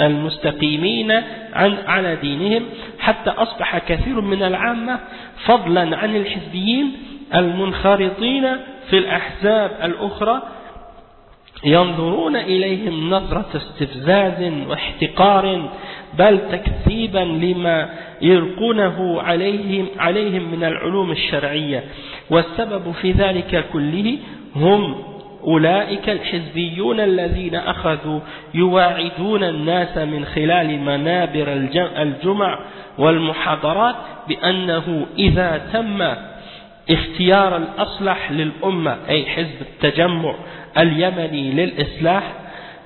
المستقيمين عن على دينهم حتى أصبح كثير من العامة فضلا عن الحزبيين المنخرطين في الأحزاب الأخرى ينظرون إليهم نظرة استفزاز واحتقار بل تكذيبا لما يلقونه عليهم, عليهم من العلوم الشرعية والسبب في ذلك كله هم أولئك الحزبيون الذين أخذوا يواعدون الناس من خلال منابر الجمع والمحاضرات بأنه إذا تم اختيار الأصلح للأمة أي حزب التجمع اليمني للإصلاح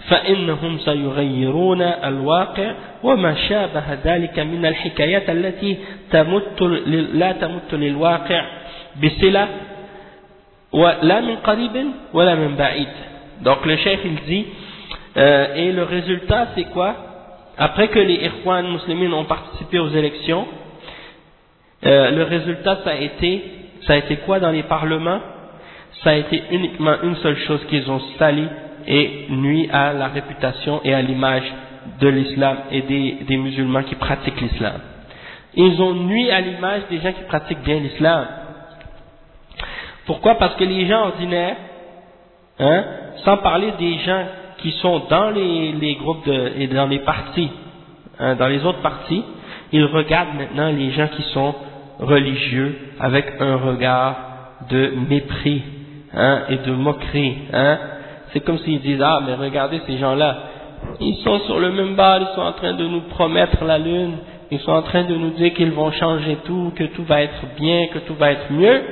فإنهم سيغيرون الواقع وما شابه ذلك من الحكايات التي تمت لا تمت للواقع بصلة donc le chef il dit euh, et le résultat c'est quoi? Après que les Ikhwan musulmans ont participé aux élections euh, le résultat ça a été ça a été quoi dans les parlements? Ça a été uniquement une seule chose qu'ils ont sali et nuit à la réputation et à l'image de l'islam et des, des musulmans qui pratiquent l'islam. Ils ont nuit à l'image des gens qui pratiquent bien l'islam. Pourquoi? Parce que les gens ordinaires, hein, sans parler des gens qui sont dans les, les groupes de, et dans les partis, hein, dans les autres partis, ils regardent maintenant les gens qui sont religieux avec un regard de mépris hein, et de moquerie. Hein. C'est comme s'ils disent ah mais regardez ces gens-là, ils sont sur le même bas, ils sont en train de nous promettre la lune, ils sont en train de nous dire qu'ils vont changer tout, que tout va être bien, que tout va être mieux.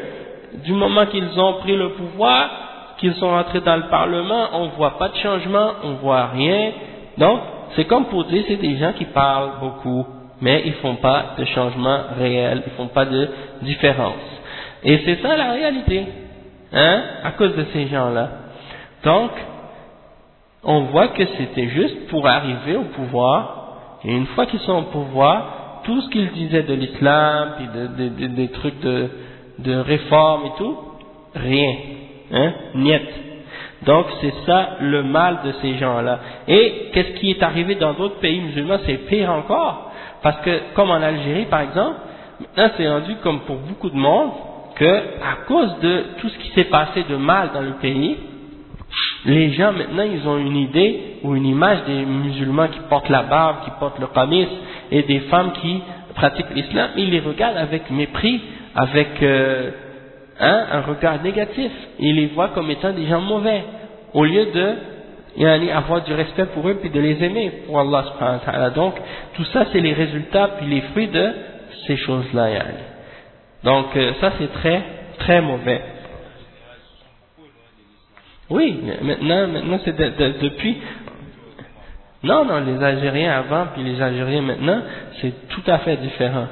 Du moment qu'ils ont pris le pouvoir, qu'ils sont entrés dans le Parlement, on ne voit pas de changement, on ne voit rien. Donc, c'est comme pour dire, c'est des gens qui parlent beaucoup, mais ils font pas de changement réel, ils font pas de différence. Et c'est ça la réalité, hein, à cause de ces gens-là. Donc, on voit que c'était juste pour arriver au pouvoir, et une fois qu'ils sont au pouvoir, tout ce qu'ils disaient de l'islam, puis de, des trucs de, de réforme et tout, rien, hein, niet. Donc c'est ça le mal de ces gens-là. Et qu'est-ce qui est arrivé dans d'autres pays musulmans, c'est pire encore. Parce que, comme en Algérie par exemple, maintenant c'est rendu comme pour beaucoup de monde, que à cause de tout ce qui s'est passé de mal dans le pays, les gens maintenant ils ont une idée ou une image des musulmans qui portent la barbe, qui portent le qamis et des femmes qui pratiquent l'islam, ils les regardent avec mépris, avec euh, un regard négatif. Ils les voient comme étant des gens mauvais, au lieu de avoir du respect pour eux puis de les aimer pour Allah subhanahu wa. Donc tout ça c'est les résultats puis les fruits de ces choses-là. Donc euh, ça c'est très très mauvais. Oui, maintenant, maintenant c'est depuis. Non, non, les Algériens avant puis les Algériens maintenant, c'est tout à fait différent.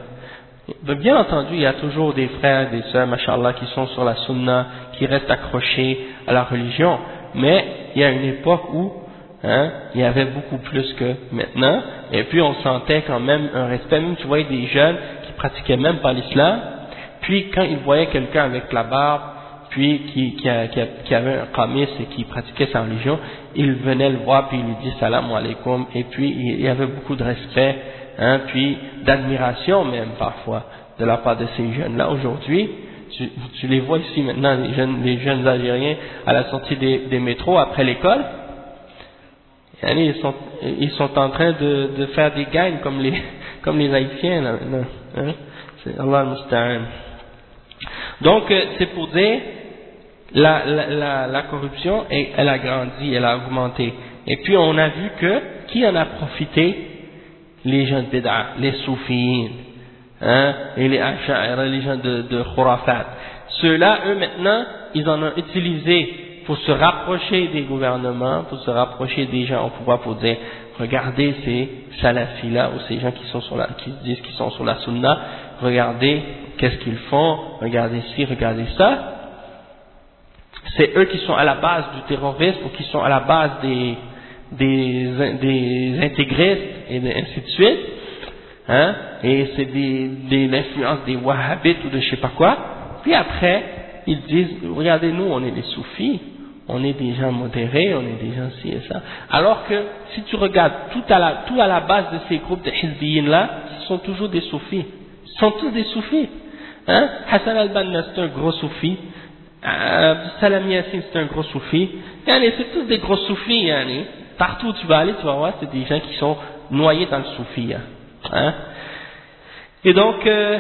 Bien entendu, il y a toujours des frères, des sœurs, machallah, qui sont sur la sunna, qui restent accrochés à la religion. Mais il y a une époque où hein, il y avait beaucoup plus que maintenant. Et puis on sentait quand même un respect. Même tu voyais des jeunes qui pratiquaient même pas l'islam. Puis quand ils voyaient quelqu'un avec la barbe, puis qui, qui, qui, avait un qamis et qui pratiquait sa religion, ils venaient le voir puis ils lui disaient salam alaikum. Et puis il y avait beaucoup de respect hein, puis d'admiration même parfois de la part de ces jeunes-là. Aujourd'hui, tu, les vois ici maintenant, les jeunes, Algériens à la sortie des, métros après l'école, ils sont, ils sont en train de, faire des gangs comme les, comme les Haïtiens là. Hein? C'est Allah Musta'an. Donc euh, c'est pour dire la, la corruption, elle a grandi, elle a augmenté. Et puis on a vu que qui en a profité les gens de Bid'a, les soufis, hein, et les Ash'ara, les gens de, de Khurafat. Ceux-là, eux maintenant, ils en ont utilisé pour se rapprocher des gouvernements, pour se rapprocher des gens au pouvoir, pour dire, regardez ces salafis-là, ou ces gens qui sont sur la, qui disent qu'ils sont sur la sunna, regardez qu'est-ce qu'ils font, regardez ci, regardez ça. C'est eux qui sont à la base du terrorisme, ou qui sont à la base des, des, des intégristes et ainsi de suite, hein, et c'est des, des l'influence des wahhabites ou de je sais pas quoi, puis après, ils disent, regardez nous, on est des soufis, on est des gens modérés, on est des gens ci et ça. Alors que, si tu regardes tout à la, tout à la base de ces groupes de là, ce sont toujours des soufis. Ce sont tous des soufis. Hein? Hassan al-Banna, c'est un gros soufi. Euh, Salam Yassin, c'est un gros soufi. C'est tous des gros soufis, yani. Partout où tu vas aller, tu vas voir, c'est des gens qui sont noyés dans le soufia. Hein. Et donc, euh,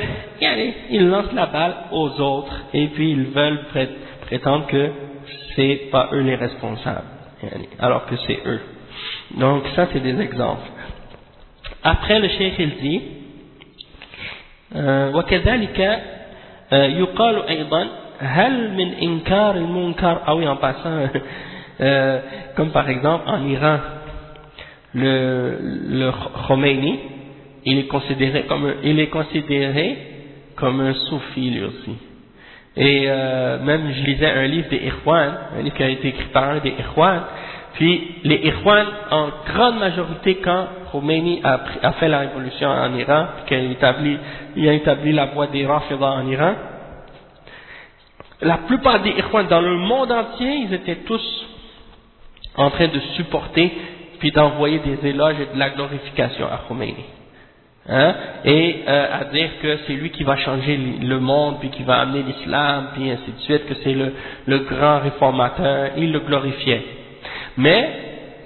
ils lancent la balle aux autres et puis ils veulent prétendre que c'est pas eux les responsables, alors que c'est eux. Donc ça, c'est des exemples. Après, le cheikh il dit, وكذلك يقال أيضا هل من إنكار المنكر ah oui en passant euh, comme par exemple en Iran, le, le Khomeini, il est considéré comme un, il est considéré comme un soufi lui aussi. Et euh, même je lisais un livre des Irwan, un livre qui a été écrit par un des Irwan, puis les Irwan, en grande majorité, quand Khomeini a, fait la révolution en Iran, qu'il a établi, il a établi la voie des Rafidah en Iran, la plupart des Ikhwan dans le monde entier, ils étaient tous en train de supporter puis d'envoyer des éloges et de la glorification à Khomeini. Hein, et euh, à dire que c'est lui qui va changer le monde, puis qui va amener l'islam, puis ainsi de suite, que c'est le, le grand réformateur, il le glorifiait. Mais,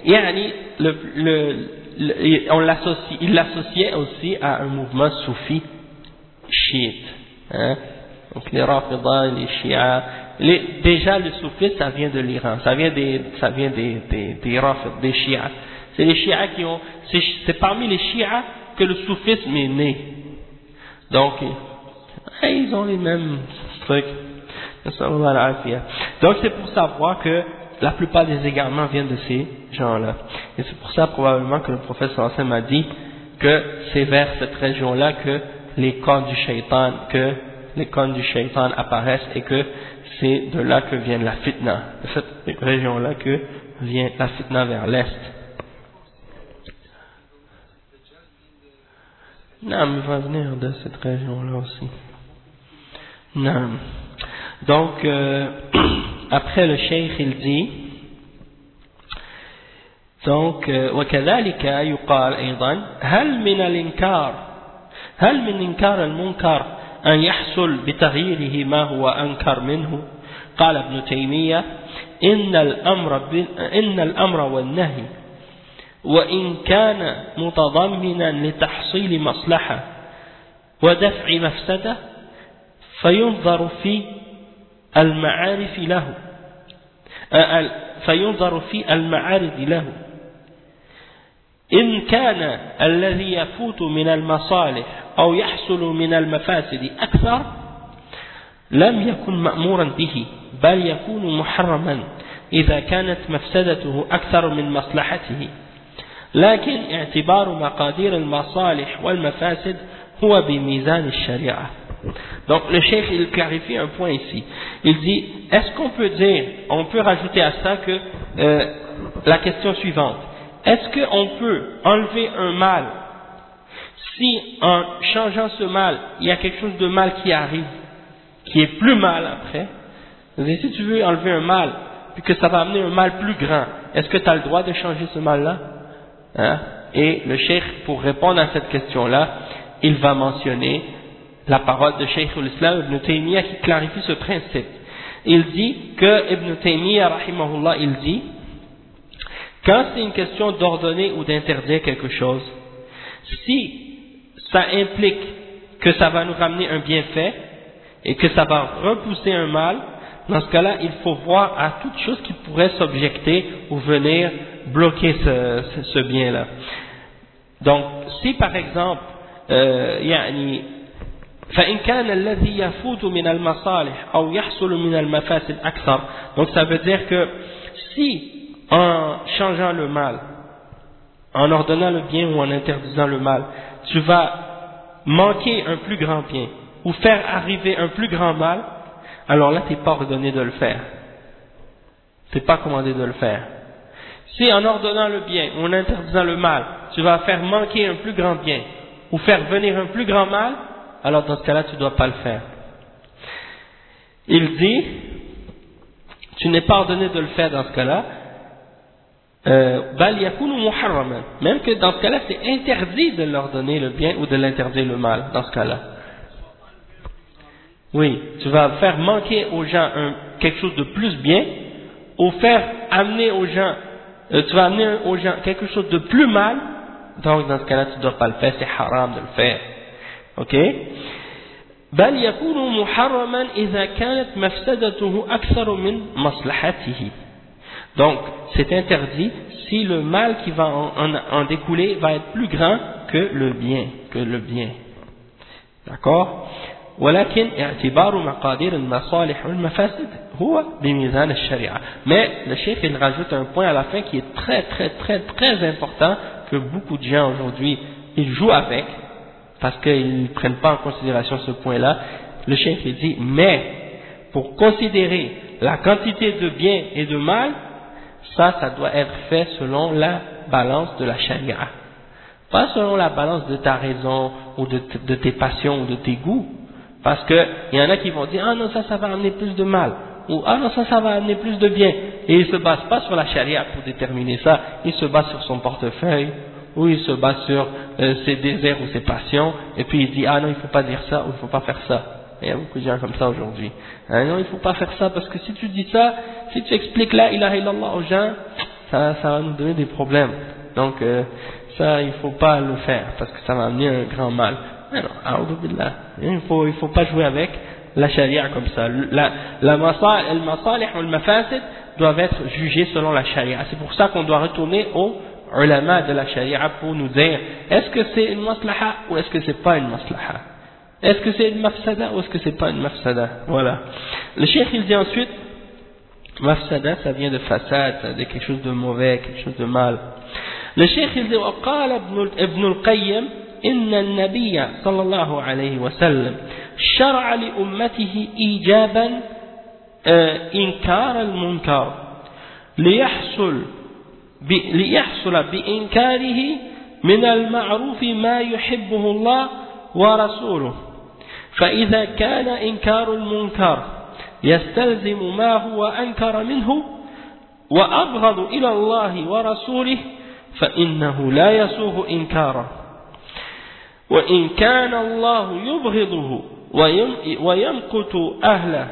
yani, le, le, on l'associe, il l'associait aussi à un mouvement soufi chiite. Hein, donc les Rafidah, les Shia, les, déjà le soufisme ça vient de l'Iran, ça vient des, ça vient des, des, des des Shia. C'est les Shia qui ont, c'est parmi les Shia que le soufisme est né. Donc, ils ont les mêmes trucs. Donc c'est pour savoir que la plupart des égarements viennent de ces gens-là. Et c'est pour ça probablement que le professeur Hassan a dit que c'est vers cette région-là que les corps du shaitan, que les corps du shaitan apparaissent et que c'est de là que vient la fitna, de cette région-là que vient la fitna vers l'est. Non, il va venir de cette région-là aussi. Non. Donc, euh, après le cheikh, il dit, donc, وكذلك يقال أيضا هل من الإنكار هل من إنكار المنكر أن يحصل بتغييره ما هو أنكر منه. قال ابن تيمية إن الأمر, إن الأمر والنهي وإن كان متضمنا لتحصيل مصلحة ودفع مفسدة فينظر في المعارف له فينظر في المعارض له. إن كان الذي يفوت من المصالح أو يحصل من المفاسد أكثر لم يكن مأمورا به بل يكون محرما إذا كانت مفسدته أكثر من مصلحته. لكن اعتبار مقادير المصالح والمفاسد هو بميزان الشريعة. Donc le cheikh il clarifie un point ici. Il dit est-ce qu'on peut dire, on peut rajouter à ça que euh, la question suivante. Est-ce qu'on peut enlever un mal? Si en changeant ce mal il y a quelque chose de mal qui arrive, qui est plus mal après Si tu veux enlever un mal puis que ça va amener un mal plus grand, est-ce que tu as le droit de changer ce mal-là? Hein? Et le cheikh, pour répondre à cette question-là, il va mentionner la parole de Cheikh l'Islam Ibn Taymiyyah qui clarifie ce principe. Il dit que Ibn Taymiyyah, rahimahullah, il dit, quand c'est une question d'ordonner ou d'interdire quelque chose, si ça implique que ça va nous ramener un bienfait et que ça va repousser un mal, dans ce cas-là, il faut voir à toute chose qui pourrait s'objecter ou venir bloquer ce, ce, bien-là. Donc, si par exemple, euh, يعني فإن كان الذي يفوت من المصالح أو يحصل من المفاسد أكثر donc ça veut dire que si en changeant le mal en ordonnant le bien ou en interdisant le mal tu vas manquer un plus grand bien ou faire arriver un plus grand mal alors là tu n'es pas ordonné de le faire tu n'es pas commandé de le faire si en ordonnant le bien ou en interdisant le mal, tu vas faire manquer un plus grand bien ou faire venir un plus grand mal, alors dans ce cas-là, tu ne dois pas le faire. Il dit, tu n'es pas ordonné de le faire dans ce cas-là, euh, même que dans ce cas-là, c'est interdit de leur donner le bien ou de l'interdire le mal, dans ce cas-là. Oui, tu vas faire manquer aux gens quelque chose de plus bien, ou faire amener aux gens euh, tu vas amener aux gens quelque chose de plus mal, donc dans ce cas-là, tu ne dois pas le faire, c'est haram de le faire. Ok بل يكون محرما إذا كانت مفسدته أكثر من مصلحته donc, c'est interdit si le mal qui va en, découler va être plus grand que le bien, que le bien. D'accord? Mais le chef il rajoute un point à la fin qui est très très très très important que beaucoup de gens aujourd'hui ils jouent avec parce qu'ils ne prennent pas en considération ce point-là. Le chef il dit mais pour considérer la quantité de bien et de mal ça ça doit être fait selon la balance de la charia pas selon la balance de ta raison ou de, tes passions ou de tes goûts Parce qu'il y en a qui vont dire, ah non, ça, ça va amener plus de mal. Ou, ah non, ça, ça va amener plus de bien. Et il ne se base pas sur la charia pour déterminer ça. Il se base sur son portefeuille, ou il se base sur euh, ses désirs ou ses passions. Et puis il dit, ah non, il ne faut pas dire ça, ou il ne faut pas faire ça. Il y a beaucoup de gens comme ça aujourd'hui. Ah non, il ne faut pas faire ça, parce que si tu dis ça, si tu expliques là, ilaha illallah aux gens, ça, ça va nous donner des problèmes. Donc, euh, ça, il ne faut pas le faire, parce que ça va amener un grand mal. Mais non, il ne faut, il faut pas jouer avec la charia comme ça. La, la masalih ou le mafasid doivent être jugés selon la charia. C'est pour ça qu'on doit retourner aux ulama de la charia pour nous dire est-ce que c'est une maslaha ou est-ce que c'est pas une maslaha? Est-ce que c'est une mafsada ou est-ce que c'est pas une mafsada Voilà. Le cheikh il dit ensuite mafsada ça vient de fasad, ça vient de quelque chose de mauvais, quelque chose de mal. Le cheikh il dit وقال ابن القيم إن النبي صلى الله عليه وسلم شرع لأمته إيجابا إنكار المنكر ليحصل ليحصل بإنكاره من المعروف ما يحبه الله ورسوله فإذا كان إنكار المنكر يستلزم ما هو أنكر منه وأبغض إلى الله ورسوله فإنه لا يسوغ إنكاره. وإن كان الله يبغضه ويمقت أهله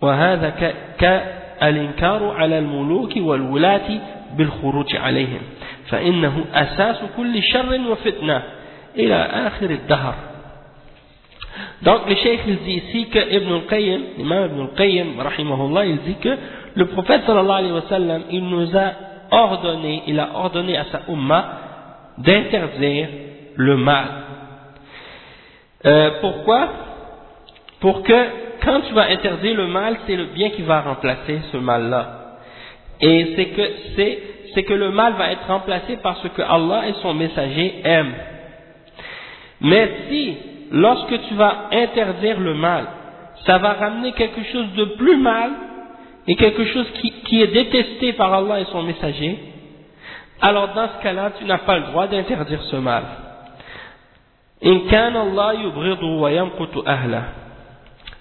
وهذا كالإنكار على الملوك والولاة بالخروج عليهم فإنه أساس كل شر وفتنة إلى آخر الدهر. Donc le cheikh il dit ici que Ibn al-Qayyim, l'imam Ibn al-Qayyim, rahimahullah, il dit que le prophète sallallahu alayhi wa sallam, il nous a ordonné, il a ordonné à sa umma d'interdire le mal. Euh, pourquoi? Pour que quand tu vas interdire le mal, c'est le bien qui va remplacer ce mal-là. Et c'est que c'est c'est que le mal va être remplacé par ce que Allah et son messager aiment. Mais si, lorsque tu vas interdire le mal, ça va ramener quelque chose de plus mal et quelque chose qui, est détesté par Allah et son messager, alors dans ce cas-là, tu n'as pas le droit d'interdire ce mal.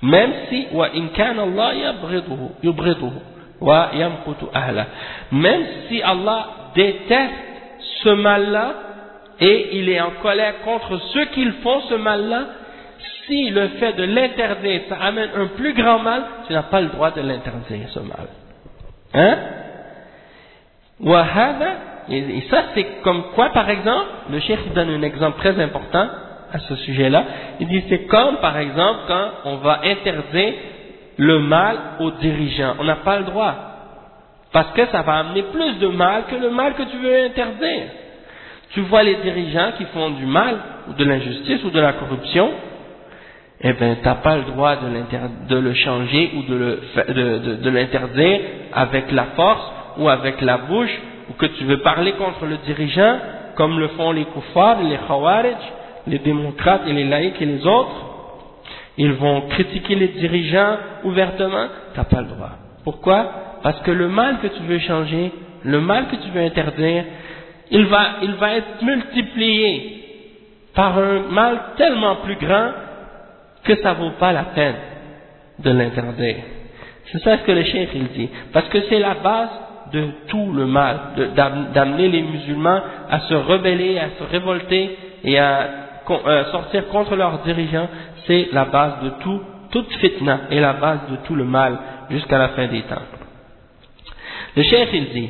Même si, même si Allah déteste ce mal-là et il est en colère contre ceux qui font ce mal-là si le fait de l'interdire ça amène un plus grand mal tu n'as pas le droit de l'interdire ce mal hein? Et ça c'est comme quoi par exemple le cheikh donne un exemple très important à ce sujet-là. Il dit c'est comme par exemple quand on va interdire le mal aux dirigeants. On n'a pas le droit. Parce que ça va amener plus de mal que le mal que tu veux interdire. Tu vois les dirigeants qui font du mal, ou de l'injustice, ou de la corruption, eh bien, tu n'as pas le droit de, le changer ou de l'interdire avec la force ou avec la bouche, ou que tu veux parler contre le dirigeant, comme le font les koufars, les khawarij, les démocrates et les laïcs et les autres, ils vont critiquer les dirigeants ouvertement, tu n'as pas le droit. Pourquoi? Parce que le mal que tu veux changer, le mal que tu veux interdire, il va, il va être multiplié par un mal tellement plus grand que ça vaut pas la peine de l'interdire. C'est ça ce que le chef il dit. Parce que c'est la base de tout le mal, d'amener les musulmans à se rebeller, à se révolter et à euh, sortir contre leurs dirigeants, c'est la base de tout, toute fitna et la base de tout le mal jusqu'à la fin des temps. Le chef il dit,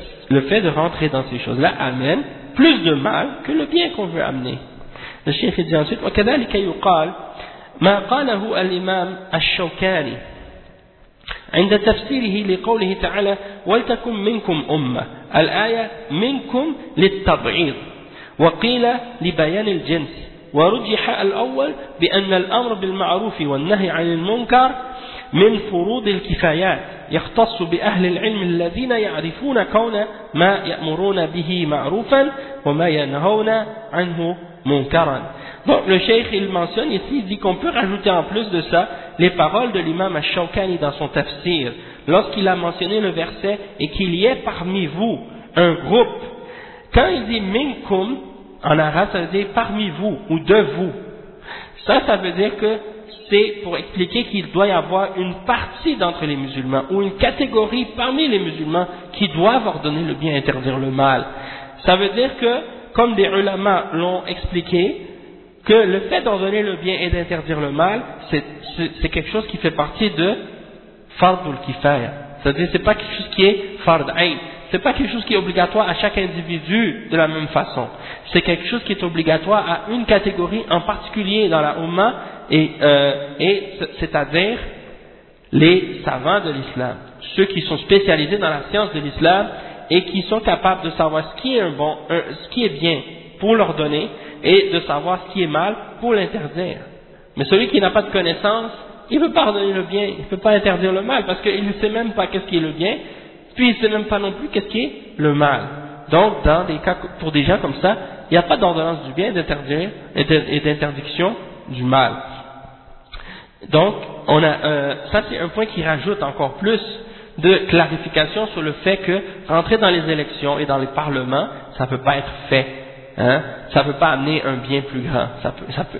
le fait de rentrer dans ces choses-là amène plus de mal que le bien qu'on veut amener. Le chef dit ensuite, وكذلك يقال ما قاله الإمام الشوكاني عند تفسيره لقوله تعالى ولتكن منكم أمة. الآية منكم للتبعيض. وقيل لبيان الجنس. ورجح الأول بأن الأمر بالمعروف والنهي عن المنكر من فروض الكفايات يختص بأهل العلم الذين يعرفون كون ما يأمرون به معروفا وما ينهون عنه منكرا Donc le cheikh il mentionne ici, il dit qu'on peut rajouter en plus de ça les paroles de l'imam Ash-Shawkani dans son tafsir, lorsqu'il a mentionné le verset et qu'il y ait parmi vous un groupe. Quand il dit minkum, en arabe ça veut dire parmi vous ou de vous. Ça, ça veut dire que c'est pour expliquer qu'il doit y avoir une partie d'entre les musulmans ou une catégorie parmi les musulmans qui doivent ordonner le bien et interdire le mal. Ça veut dire que, comme des ulama l'ont expliqué, que le fait d'ordonner le bien et d'interdire le mal, c'est quelque chose qui fait partie de fardul kifaya. C'est-à-dire c'est pas quelque chose qui est fard. C'est pas quelque chose qui est obligatoire à chaque individu de la même façon. C'est quelque chose qui est obligatoire à une catégorie en particulier dans la Ummah et, euh, et c'est-à-dire les savants de l'islam, ceux qui sont spécialisés dans la science de l'islam et qui sont capables de savoir ce qui est un bon, ce qui est bien pour leur donner et de savoir ce qui est mal pour l'interdire. Mais celui qui n'a pas de connaissance, il ne peut pas ordonner le bien, il ne peut pas interdire le mal parce qu'il ne sait même pas qu'est-ce qui est le bien, puis il ne sait même pas non plus qu'est-ce qui est le mal. Donc, dans des cas, pour des gens comme ça, il n'y a pas d'ordonnance du bien et d'interdiction du mal. Donc, on a, euh, ça c'est un point qui rajoute encore plus de clarification sur le fait que rentrer dans les élections et dans les parlements, ça ne peut pas être fait. Hein? Ça ne peut pas amener un bien plus grand. Ça,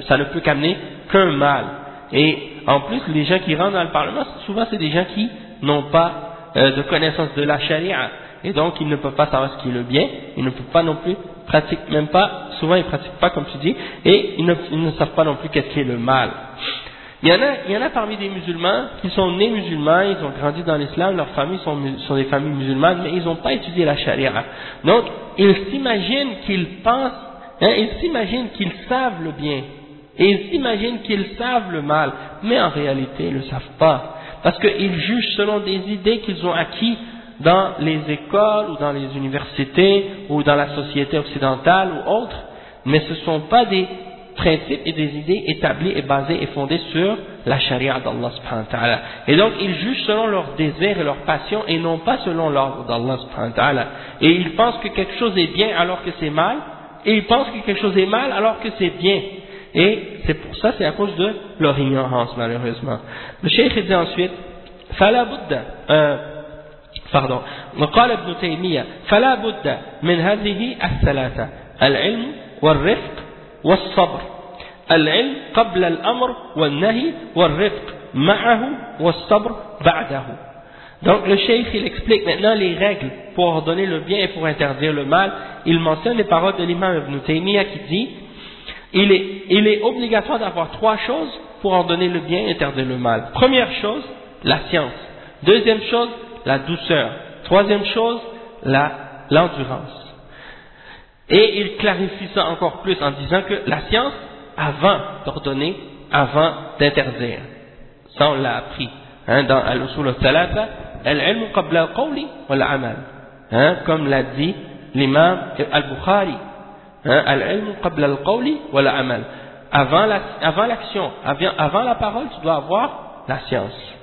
ça ne peut qu'amener qu'un mal. Et en plus, les gens qui rentrent dans le parlement, souvent c'est des gens qui n'ont pas euh, de connaissance de la charia. Et donc, ils ne peuvent pas savoir ce qui est le bien. Ils ne peuvent pas non plus pratiquer, même pas, souvent ils ne pratiquent pas comme tu dis. Et ils ne, ils ne savent pas non plus qu'est-ce qui est le mal. Il y, en a, il y en a parmi des musulmans qui sont nés musulmans, ils ont grandi dans l'islam, leurs familles sont, sont des familles musulmanes, mais ils n'ont pas étudié la charia. Donc, ils s'imaginent qu'ils pensent, hein, ils s'imaginent qu'ils savent le bien, et ils s'imaginent qu'ils savent le mal, mais en réalité, ils ne le savent pas. Parce qu'ils jugent selon des idées qu'ils ont acquis dans les écoles ou dans les universités ou dans la société occidentale ou autre, mais ce ne sont pas des principes et des idées établies et basées et fondées sur la charia d'Allah subhanahu wa ta'ala. Et donc ils jugent selon leurs désirs et leurs passions et non pas selon l'ordre d'Allah subhanahu wa ta'ala. Et ils pensent que quelque chose est bien alors que c'est mal, et ils pensent que quelque chose est mal alors que c'est bien. Et c'est pour ça, c'est à cause de leur ignorance malheureusement. Le cheikh dit ensuite, فلا بد pardon وقال ابن تيمية فلا بد من هذه الثلاثة العلم والرفق والصبر العلم قبل الأمر والنهي والرفق معه والصبر بعده Donc le cheikh il explique maintenant les règles pour ordonner le bien et pour interdire le mal. Il mentionne les paroles de l'imam Ibn Taymiyyah qui dit il est, il est obligatoire d'avoir trois choses pour ordonner le bien et interdire le mal. Première chose, la science. Deuxième chose, la douceur. Troisième chose, l'endurance. Et il clarifie ça encore plus en disant que la science, avant d'ordonner, avant d'interdire. Ça, on l'a appris. Hein, dans Al-Usul al-Thalatha, al-ilm qabla al-qawli wal-amal. Hein, comme l'a dit l'imam al-Bukhari. Hein, al-ilm qabla al-qawli wal-amal. Avant l'action, avant, avant la parole, tu dois avoir la science.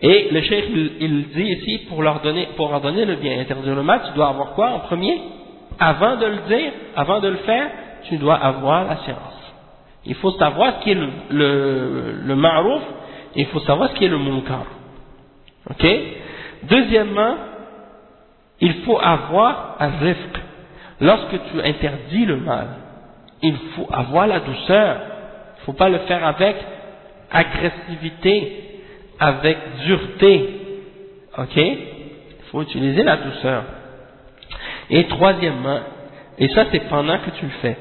Et le cheikh, il, il, dit ici, pour leur donner, pour ordonner le bien, interdire le mal, tu dois avoir quoi en premier? Avant de le dire, avant de le faire, tu dois avoir la science. Il faut savoir ce qui est le, le, le ma'rouf, il faut savoir ce qui est le munkar. Ok? Deuxièmement, il faut avoir un rifq. Lorsque tu interdis le mal, il faut avoir la douceur. Il ne faut pas le faire avec agressivité, avec dureté. Ok? Il faut utiliser la douceur. Et troisièmement, et ça c'est pendant que tu le fais,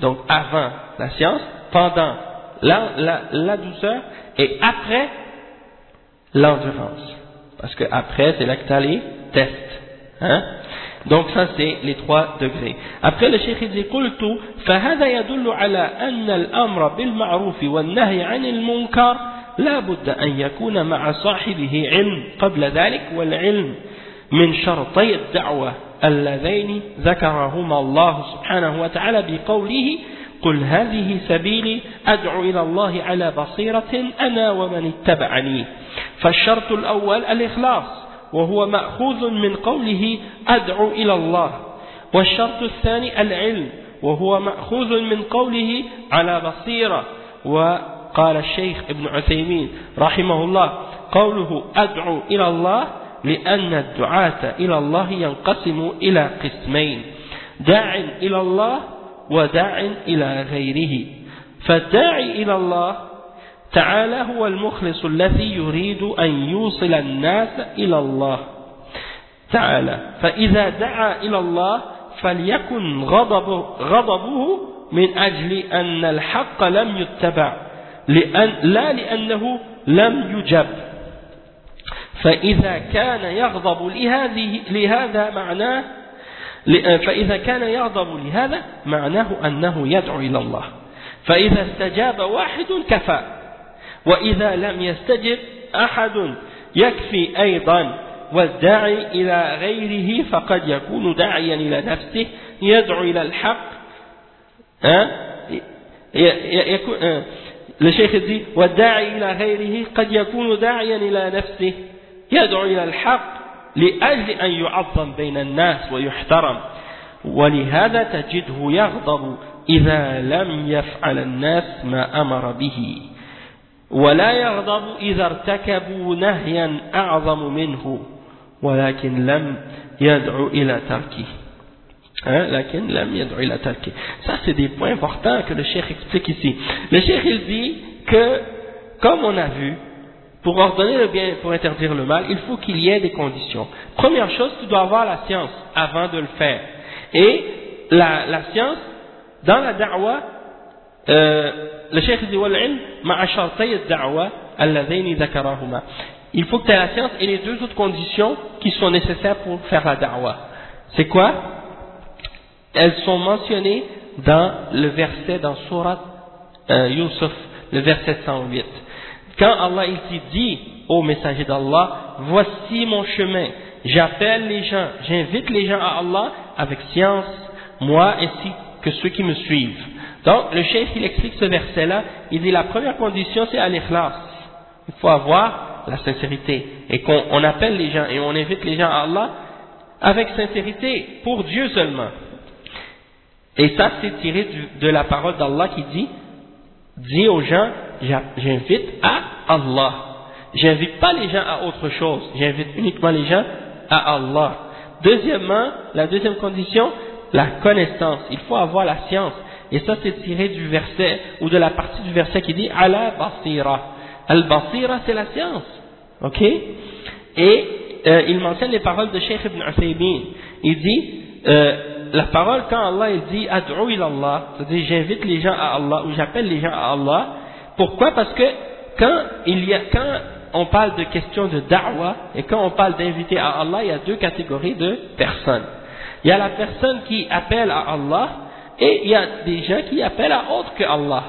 donc avant la science, pendant la, la, la douceur et après l'endurance. Parce que après, c'est les tests. Hein? Donc ça c'est les trois degrés. Après le cheikh dit قلت فهذا يدل على أن الأمر بالمعروف والنهي عن المنكر لا بد أن يكون مع صاحبه علم قبل ذلك والعلم من شرطي الدعوة اللذين ذكرهما الله سبحانه وتعالى بقوله قل هذه سبيلي أدعو إلى الله على بصيرة أنا ومن اتبعني فالشرط الأول الإخلاص وهو مأخوذ من قوله أدعو إلى الله. والشرط الثاني العلم وهو مأخوذ من قوله على بصيرة. وقال الشيخ ابن عثيمين رحمه الله قوله أدعو إلى الله لأن الدعاة إلى الله ينقسم إلى قسمين داع إلى الله وداع إلى غيره. فالداعي إلى الله تعالى هو المخلص الذي يريد أن يوصل الناس إلى الله. تعالى فإذا دعا إلى الله فليكن غضبه, غضبه من أجل أن الحق لم يتبع لأن لا لأنه لم يجب. فإذا كان يغضب لهذه لهذا معناه فإذا كان يغضب لهذا معناه أنه يدعو إلى الله. فإذا استجاب واحد كفى. وإذا لم يستجب أحد يكفي أيضا والداعي إلى غيره فقد يكون داعيا إلى نفسه يدعو إلى الحق يكون الشيخ dit والداعي إلى غيره قد يكون داعيا إلى نفسه يدعو إلى الحق لأجل أن يعظم بين الناس ويحترم ولهذا تجده يغضب إذا لم يفعل الناس ما أمر به. ولا يغضب إذا ارتكبوا نهيا أعظم منه ولكن لم يدعو إلى تركه Hein, lakin lam ila tarki. Ça, c'est des points importants que le cheikh explique ici. Le cheikh, il dit que, comme on a vu, pour ordonner le bien, pour interdire le mal, il faut qu'il y ait des conditions. Première chose, tu dois avoir la science avant de le faire. Et la, la science, dans la da'wah, euh, le cheikh dit il faut que tu aies la science et les deux autres conditions qui sont nécessaires pour faire la da'wah. C'est quoi? Elles sont mentionnées dans le verset dans Surat euh, Yusuf, le verset 108 quand Allah il dit au messager d'Allah, voici mon chemin, j'appelle les gens, j'invite les gens à Allah avec science, moi ainsi que ceux qui me suivent. Donc le chef il explique ce verset là, il dit la première condition c'est al-ikhlas. Il faut avoir la sincérité et qu'on appelle les gens et on invite les gens à Allah avec sincérité pour Dieu seulement. Et ça c'est tiré de la parole d'Allah qui dit dis aux gens j'invite à Allah. J'invite pas les gens à autre chose, j'invite uniquement les gens à Allah. Deuxièmement, la deuxième condition, la connaissance. Il faut avoir la science. Et ça, c'est tiré du verset, ou de la partie du verset qui dit Ala basira. Al-basira, c'est la science. Ok? Et euh, il mentionne les paroles de Sheikh ibn Uthaymeen. Il dit, euh, la parole, quand Allah il dit Ad'u ila Allah, c'est-à-dire j'invite les gens à Allah, ou j'appelle les gens à Allah, pourquoi? Parce que quand, il y a, quand on parle de questions de da'wah et quand on parle d'inviter à Allah, il y a deux catégories de personnes. Il y a la personne qui appelle à Allah et il y a des gens qui appellent à autre que Allah.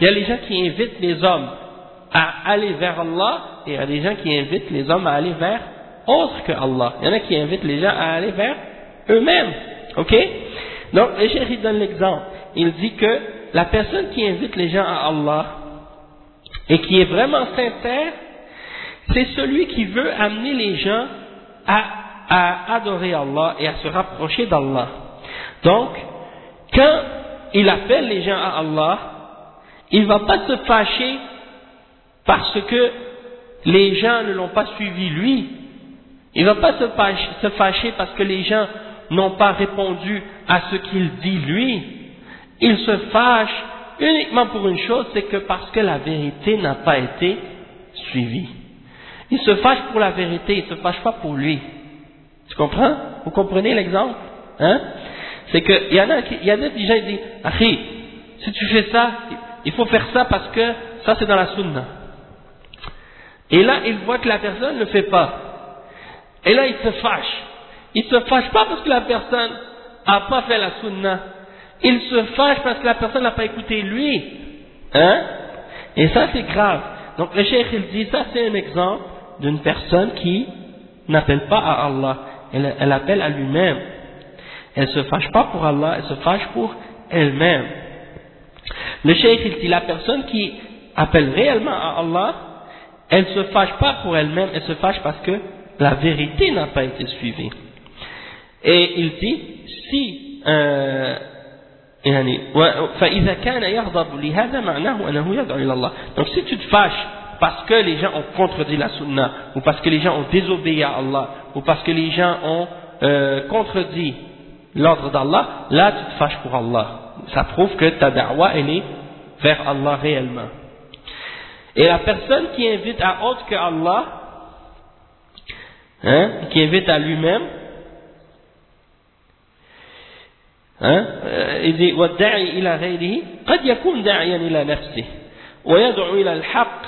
Il y a les gens qui invitent les hommes à aller vers Allah et il y a des gens qui invitent les hommes à aller vers autre que Allah. Il y en a qui invitent les gens à aller vers eux-mêmes. Ok? Donc, le chéri donne l'exemple. Il dit que la personne qui invite les gens à Allah et qui est vraiment sincère, c'est celui qui veut amener les gens à, à adorer Allah et à se rapprocher d'Allah. Donc, quand il appelle les gens à Allah, il ne va pas se fâcher parce que les gens ne l'ont pas suivi lui. Il ne va pas se fâcher parce que les gens n'ont pas répondu à ce qu'il dit lui. Il se fâche uniquement pour une chose, c'est que parce que la vérité n'a pas été suivie. Il se fâche pour la vérité, il ne se fâche pas pour lui. Tu comprends? Vous comprenez l'exemple? Hein? C'est qu'il y en a, il y a des gens qui disent, Akhi, si tu fais ça, il faut faire ça parce que ça c'est dans la sunna. Et là, il voit que la personne ne fait pas. Et là, il se fâche. Il se fâche pas parce que la personne n'a pas fait la sunna. Il se fâche parce que la personne n'a pas écouté lui. Hein? Et ça, c'est grave. Donc le cheikh, il dit, ça c'est un exemple d'une personne qui n'appelle pas à Allah. Elle appelle à lui-même. Elle se fâche pas pour Allah, elle se fâche pour elle-même. Le cheikh il dit la personne qui appelle réellement à Allah, elle ne se fâche pas pour elle-même, elle se fâche parce que la vérité n'a pas été suivie. Et il dit, si euh, يعني فإذا كان يغضب لهذا معناه أنه يدعو إلى الله donc si tu te fâches parce que les gens ont contredit la sunna ou parce que les gens ont désobéi à Allah ou parce que les gens ont euh, contredit l'ordre d'Allah là tu te fâches pour Allah ça prouve que ta da'wa elle est vers Allah réellement et la personne qui invite à autre que Allah hein, qui invite à lui-même ها إذ والداعي إلى غيره قد يكون داعيا إلى نفسه ويدعو إلى الحق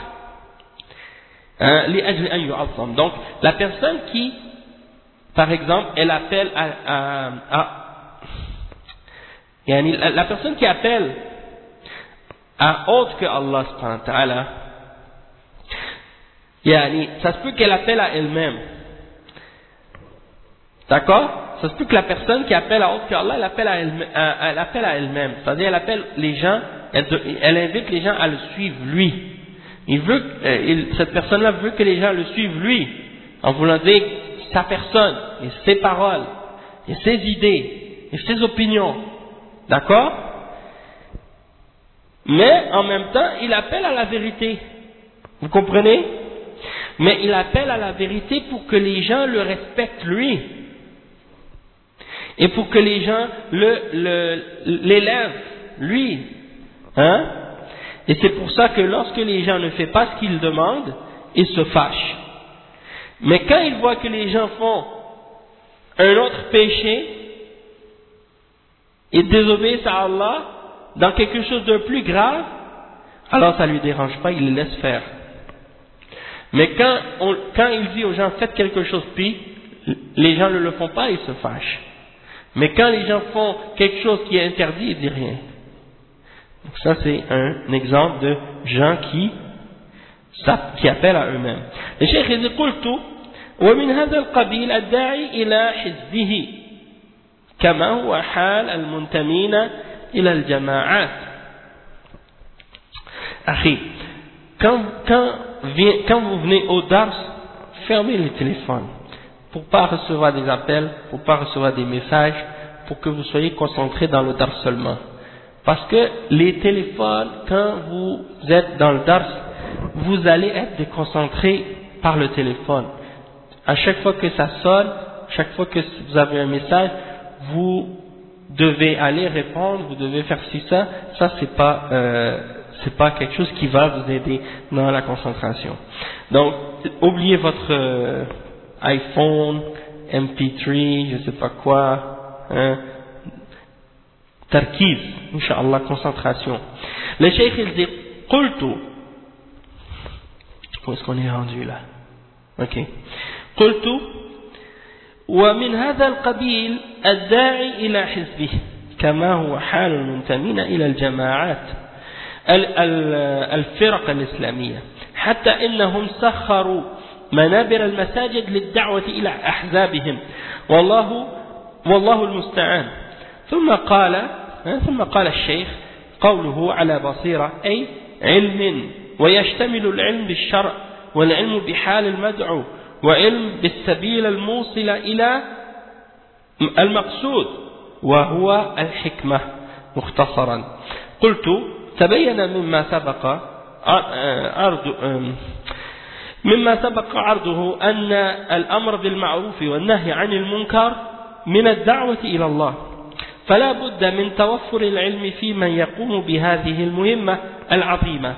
لأجل أن يعظم donc la personne qui par exemple, elle appelle à, à, à la personne qui appelle à autre que Allah subhanahu wa ta'ala, yani, ça se peut qu'elle appelle à elle-même. D'accord? Ça se peut que la personne qui appelle à autre que Allah, elle appelle à elle-même. C'est-à-dire, elle appelle les gens, elle, elle, invite les gens à le suivre lui. Il veut, euh, il, cette personne-là veut que les gens le suivent lui. En voulant dire, sa personne, et ses paroles, et ses idées, et ses opinions. D'accord? Mais en même temps, il appelle à la vérité. Vous comprenez? Mais il appelle à la vérité pour que les gens le respectent lui et pour que les gens l'élèvent, lui. Hein? Et c'est pour ça que lorsque les gens ne font pas ce qu'ils demandent, ils se fâchent. Mais quand ils voient que les gens font un autre péché, et désobéissent à Allah dans quelque chose de plus grave, alors ça ne lui dérange pas, il les laisse faire. Mais quand, on, quand il dit aux gens faites quelque chose puis les gens ne le font pas, ils se fâchent. Mais quand les gens font quelque chose qui est interdit, ils disent rien. Donc ça c'est un exemple de gens qui, qui appellent à eux-mêmes. Le cheikh dit قلت ومن هذا القبيل الداعي إلى حزبه كما هو حال المنتمين إلى الجماعات أخي quand, quand, vient, quand vous venez au Dars, fermez les téléphones pour pas recevoir des appels, pour pas recevoir des messages, pour que vous soyez concentrés dans le dars seulement. Parce que les téléphones, quand vous êtes dans le dars, vous allez être déconcentré par le téléphone. À chaque fois que ça sonne, chaque fois que vous avez un message, vous devez aller répondre, vous devez faire ci, ça. Ça, c'est pas, euh, c'est pas quelque chose qui va vous aider dans la concentration. Donc, oubliez votre, euh, iPhone, MP3, je sais pas quoi, hein, tarkiz, Inch'Allah, concentration. Le cheikh il dit, قلت, où est-ce qu'on est rendu là. Ok. قلت ومن هذا القبيل الداعي إلى حزبه كما هو حال المنتمين إلى الجماعات الفرق الإسلامية. حتى إنهم سخروا منابر المساجد للدعوة إلى أحزابهم. والله والله المستعان. ثم قال ثم قال الشيخ قوله على بصيرة أي علم. ويشتمل العلم بالشرع والعلم بحال المدعو وعلم بالسبيل الموصل إلى المقصود وهو الحكمة مختصرا. قلت تبين مما سبق أرد مما سبق عرضه أن الأمر بالمعروف والنهي عن المنكر من الدعوة إلى الله. فلا بد من توفر العلم في من يقوم بهذه المهمة العظيمة.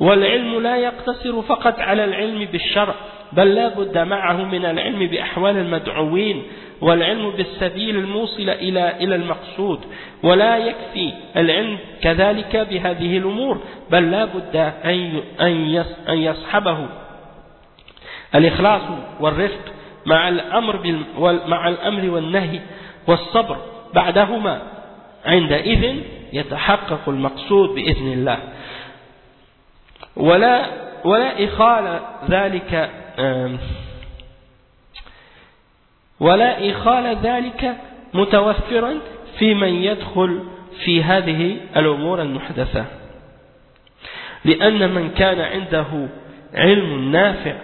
والعلم لا يقتصر فقط على العلم بالشرع بل لا بد معه من العلم بأحوال المدعوين والعلم بالسبيل الموصل إلى إلى المقصود. ولا يكفي العلم كذلك بهذه الأمور بل لا بد أن يصحبه. الإخلاص والرفق مع الأمر مع الأمر والنهي والصبر بعدهما عندئذ يتحقق المقصود بإذن الله. ولا ولا إخال ذلك ولا إخال ذلك متوفرا في من يدخل في هذه الأمور المحدثة. لأن من كان عنده علم نافع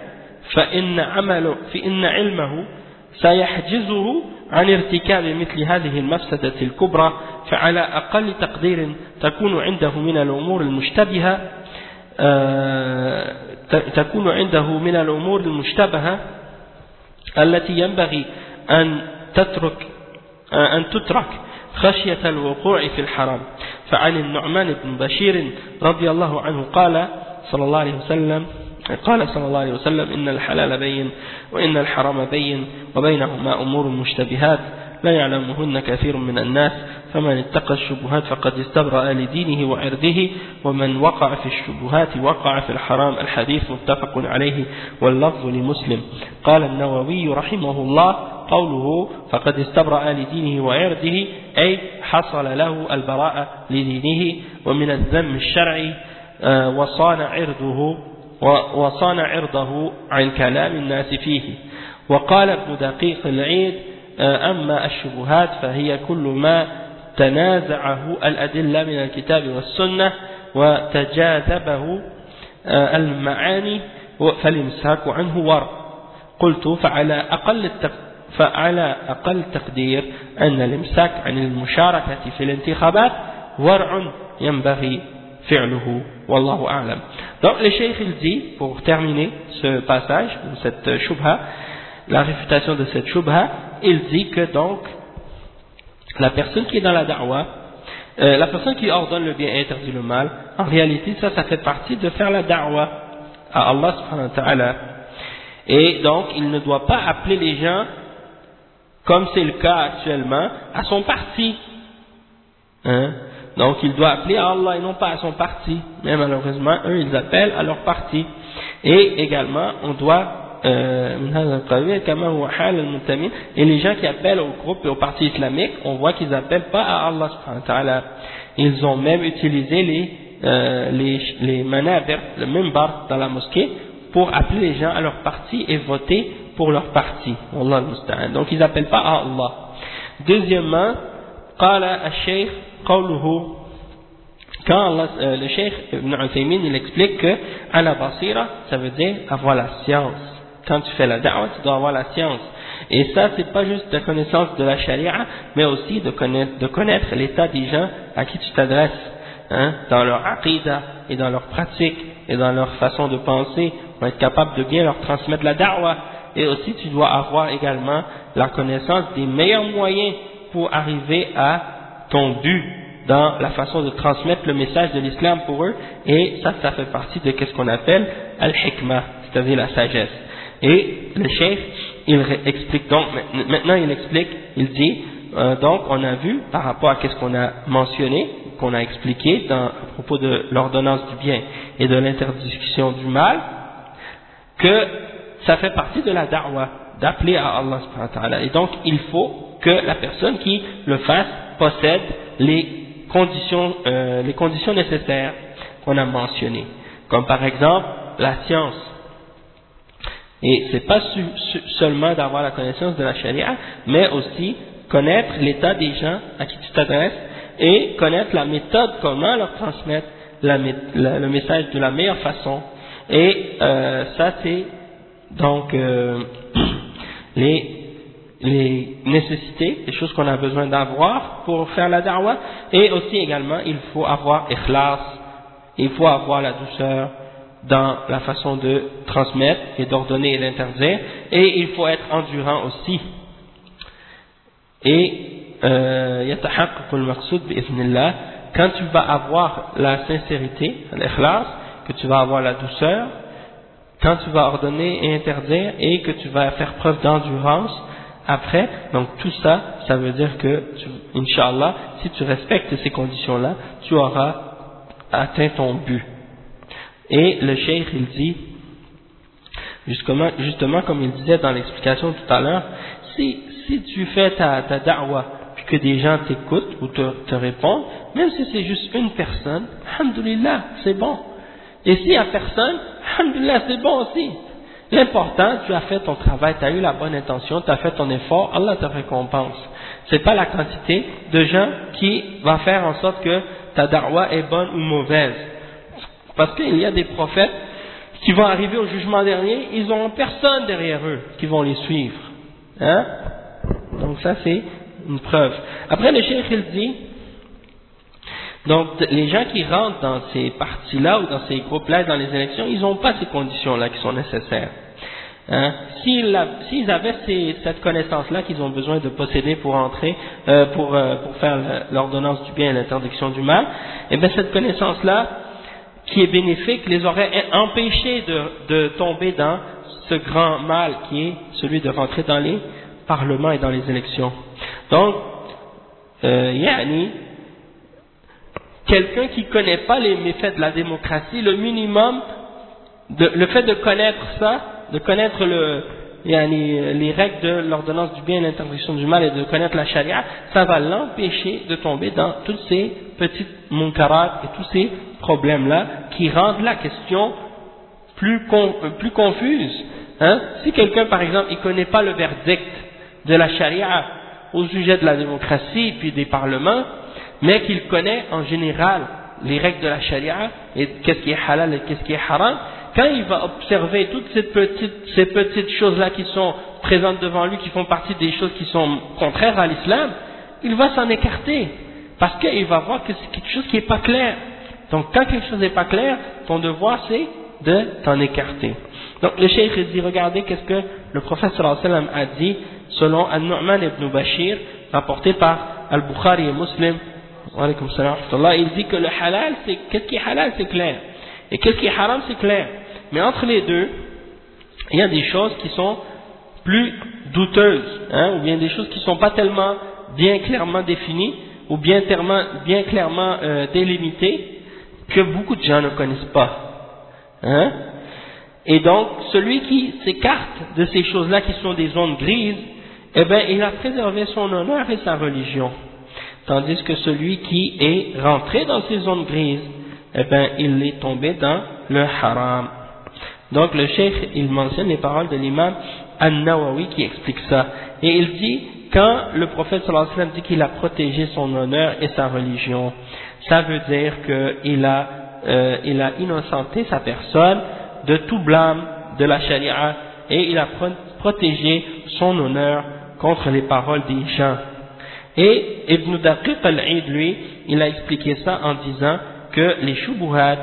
فإن, عمله فإن علمه سيحجزه عن ارتكاب مثل هذه المفسدة الكبرى فعلى أقل تقدير تكون عنده من الأمور المشتبهة تكون عنده من الأمور المشتبهة التي ينبغي أن تترك آه، أن تترك خشية الوقوع في الحرام. فعن النعمان بن بشير رضي الله عنه قال صلى الله عليه وسلم قال صلى الله عليه وسلم إن الحلال بين وإن الحرام بين وبينهما أمور مشتبهات. لا يعلمهن كثير من الناس فمن اتقى الشبهات فقد استبرأ لدينه وعرضه ومن وقع في الشبهات وقع في الحرام الحديث متفق عليه واللفظ لمسلم. قال النووي رحمه الله قوله فقد استبرأ لدينه وعرضه أي حصل له البراءة لدينه ومن الذم الشرعي آه، وصان عرضه وصان عرضه عن كلام الناس فيه. وقال ابن دقيق العيد أما الشبهات فهي كل ما تنازعه الأدلة من الكتاب والسنة وتجاذبه آه، المعاني فالإمساك عنه ورع قلت فعلى أقل فعلى أقل تقدير أن الإمساك عن المشاركة في الانتخابات ورع ينبغي fi'luhu wallahu a'lam. Donc le cheikh il dit pour terminer ce passage cette shubha la réfutation de cette shubha il dit que donc la personne qui est dans la da'wah euh, la personne qui ordonne le bien et interdit le mal en réalité ça ça fait partie de faire la da'wah à Allah subhanahu wa ta'ala et donc il ne doit pas appeler les gens comme c'est le cas actuellement à son parti hein? Donc il doit appeler à Allah et non pas à son parti. Mais malheureusement, eux, ils appellent à leur parti. Et également, on doit et les gens qui appellent au groupe et au parti islamique, on voit qu'ils appellent pas à Allah subhanahu wa ta'ala. Ils ont même utilisé les, euh, les, les manabir, le mimbar dans la mosquée, pour appeler les gens à leur parti et voter pour leur parti. Donc ils n'appellent pas à Allah. Deuxièmement, قال الشيخ قوله quand euh, le cheikh Ibn Uthaymin il explique que à la basira ça veut dire avoir la science quand tu fais la da'wah tu dois avoir la science. Et ça c'est pas juste la connaissance de la charia mais aussi de connaître, de connaître l'état des gens à qui tu t'adresses hein, dans leur aqidah et dans leur pratique et dans leur façon de penser. Pour être capable de bien leur transmettre la da'wah. Et aussi tu dois avoir également la connaissance des meilleurs moyens pour arriver à ton but dans la façon de transmettre le message de l'islam pour eux, et ça, ça fait partie de ce qu'on appelle al-hikmah, c'est-à-dire la sagesse. Et le chef, il explique donc, maintenant il explique, il dit, euh, donc on a vu par rapport à ce qu'on a mentionné, qu'on a expliqué à propos de l'ordonnance du bien et de l'interdiction du mal, que ça fait partie de la da'wah, d'appeler à Allah Et donc il faut que la personne qui le fasse possède les conditions, euh, les conditions nécessaires qu'on a mentionnées, comme par exemple la science. Et c'est pas seulement d'avoir la connaissance de la charia, mais aussi connaître l'état des gens à qui tu t'adresses et connaître la méthode, comment leur transmettre le message de la meilleure façon. Et euh, ça, c'est donc euh, les les nécessités, les choses qu'on a besoin d'avoir pour faire la da'wah, et aussi également il faut avoir ikhlas, il faut avoir la douceur dans la façon de transmettre et d'ordonner et d'interdire, et il faut être endurant aussi. Et euh, quand tu vas avoir la sincérité, l'ikhlas, que tu vas avoir la douceur, quand tu vas ordonner et interdire, et que tu vas faire preuve d'endurance, après, donc tout ça, ça veut dire que, Inch'Allah, si tu respectes ces conditions-là, tu auras atteint ton but. Et le cheikh, il dit, justement, comme il disait dans l'explication tout à l'heure, si, si tu fais ta, ta da'wah, puis que des gens t'écoutent ou te, te répondent, même si c'est juste une personne, alhamdulillah, c'est bon. Et s'il n'y a personne, alhamdulillah, c'est bon aussi. L'important, tu as fait ton travail, tu as eu la bonne intention, tu as fait ton effort, Allah te récompense. C'est pas la quantité de gens qui va faire en sorte que ta darwa est bonne ou mauvaise. Parce qu'il y a des prophètes qui vont arriver au jugement dernier, ils n'auront personne derrière eux qui vont les suivre. Hein? Donc ça c'est une preuve. Après le cheikh il dit, donc les gens qui rentrent dans ces partis-là ou dans ces groupes-là, dans les élections, ils n'ont pas ces conditions-là qui sont nécessaires. Hein? S'ils avaient cette connaissance-là qu'ils ont besoin de posséder pour entrer, euh, pour, euh, pour faire l'ordonnance du bien et l'interdiction du mal, eh bien cette connaissance-là, qui est bénéfique, les aurait empêchés de, de tomber dans ce grand mal qui est celui de rentrer dans les parlements et dans les élections. Donc, euh, quelqu'un qui ne connaît pas les méfaits de la démocratie, le minimum, de, le fait de connaître ça, de connaître le, les règles de l'ordonnance du bien et l'interdiction du mal et de connaître la charia, ça va l'empêcher de tomber dans toutes ces petites munkarat et tous ces problèmes-là qui rendent la question plus, plus confuse. Hein? Si quelqu'un, par exemple, il ne connaît pas le verdict de la charia au sujet de la démocratie puis des parlements, mais qu'il connaît en général les règles de la charia et qu'est-ce qui est halal et qu'est-ce qui est haram, quand il va observer toutes ces petites, ces petites choses-là qui sont présentes devant lui, qui font partie des choses qui sont contraires à l'islam, il va s'en écarter. Parce qu'il va voir que c'est quelque chose qui n'est pas clair. Donc quand quelque chose n'est pas clair, ton devoir c'est de t'en écarter. Donc le cheikh dit, regardez qu'est-ce que le prophète sallallahu alayhi wa sallam a dit selon Al-Nu'man ibn Bashir, rapporté par Al-Bukhari et Muslim, il dit que le halal, c'est, qu'est-ce qui est halal, c'est clair. Et qu'est-ce qui est haram, c'est clair. Mais entre les deux, il y a des choses qui sont plus douteuses, hein, ou bien des choses qui ne sont pas tellement bien clairement définies, ou bien, clairement euh, délimitées, que beaucoup de gens ne connaissent pas. Hein? Et donc, celui qui s'écarte de ces choses-là qui sont des zones grises, eh bien, il a préservé son honneur et sa religion. Tandis que celui qui est rentré dans ces zones grises, eh bien, il est tombé dans le haram. Donc le cheikh, il mentionne les paroles de l'imam An-Nawawi qui explique ça. Et il dit, quand le prophète sallallahu alayhi wa sallam dit qu'il a protégé son honneur et sa religion, ça veut dire qu'il a, euh, il a innocenté sa personne de tout blâme de la charia et il a protégé son honneur contre les paroles des gens. Et Ibn Daqiq al-Eid, lui, il a expliqué ça en disant que les shubuhat,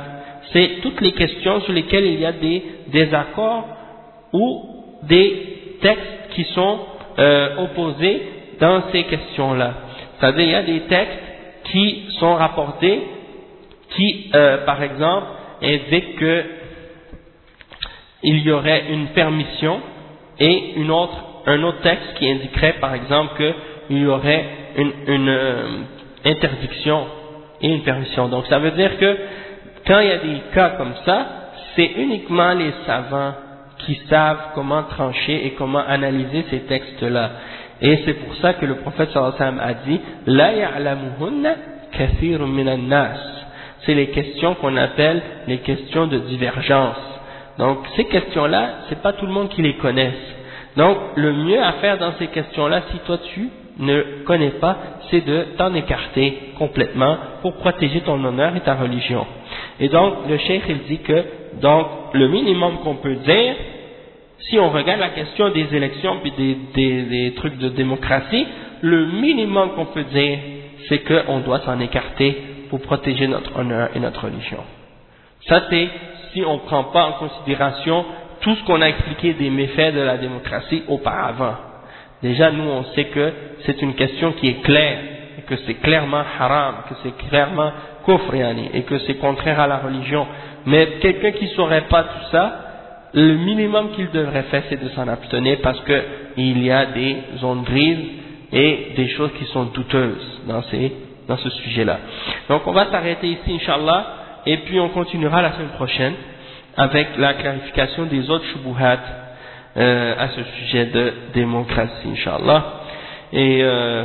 c'est toutes les questions sur lesquelles il y a des désaccords ou des textes qui sont euh, opposés dans ces questions-là. C'est-à-dire, il y a des textes qui sont rapportés qui, euh, par exemple, indiquent que il y aurait une permission et une autre, un autre texte qui indiquerait, par exemple, qu'il y aurait une, une euh, interdiction et une permission. Donc ça veut dire que quand il y a des cas comme ça, c'est uniquement les savants qui savent comment trancher et comment analyser ces textes-là. Et c'est pour ça que le prophète sallallahu sallam a dit La ya'lamuhunna kathirun minan nas. C'est les questions qu'on appelle les questions de divergence. Donc ces questions-là, c'est pas tout le monde qui les connaisse. Donc le mieux à faire dans ces questions-là, si toi tu ne connais pas, c'est de t'en écarter complètement pour protéger ton honneur et ta religion. Et donc, le cheikh, il dit que, donc, le minimum qu'on peut dire, si on regarde la question des élections puis des, trucs de démocratie, le minimum qu'on peut dire, c'est qu'on doit s'en écarter pour protéger notre honneur et notre religion. Ça, c'est si on ne prend pas en considération tout ce qu'on a expliqué des méfaits de la démocratie auparavant. Déjà, nous, on sait que c'est une question qui est claire, que c'est clairement haram, que c'est clairement kufriani, et que c'est contraire à la religion. Mais quelqu'un qui ne saurait pas tout ça, le minimum qu'il devrait faire, c'est de s'en abstenir parce qu'il y a des zones grises et des choses qui sont douteuses dans, ces, dans ce sujet-là. Donc on va s'arrêter ici, Inch'Allah, et puis on continuera la semaine prochaine avec la clarification des autres shubuhat euh, à ce sujet de démocratie, Inch'Allah. Et euh,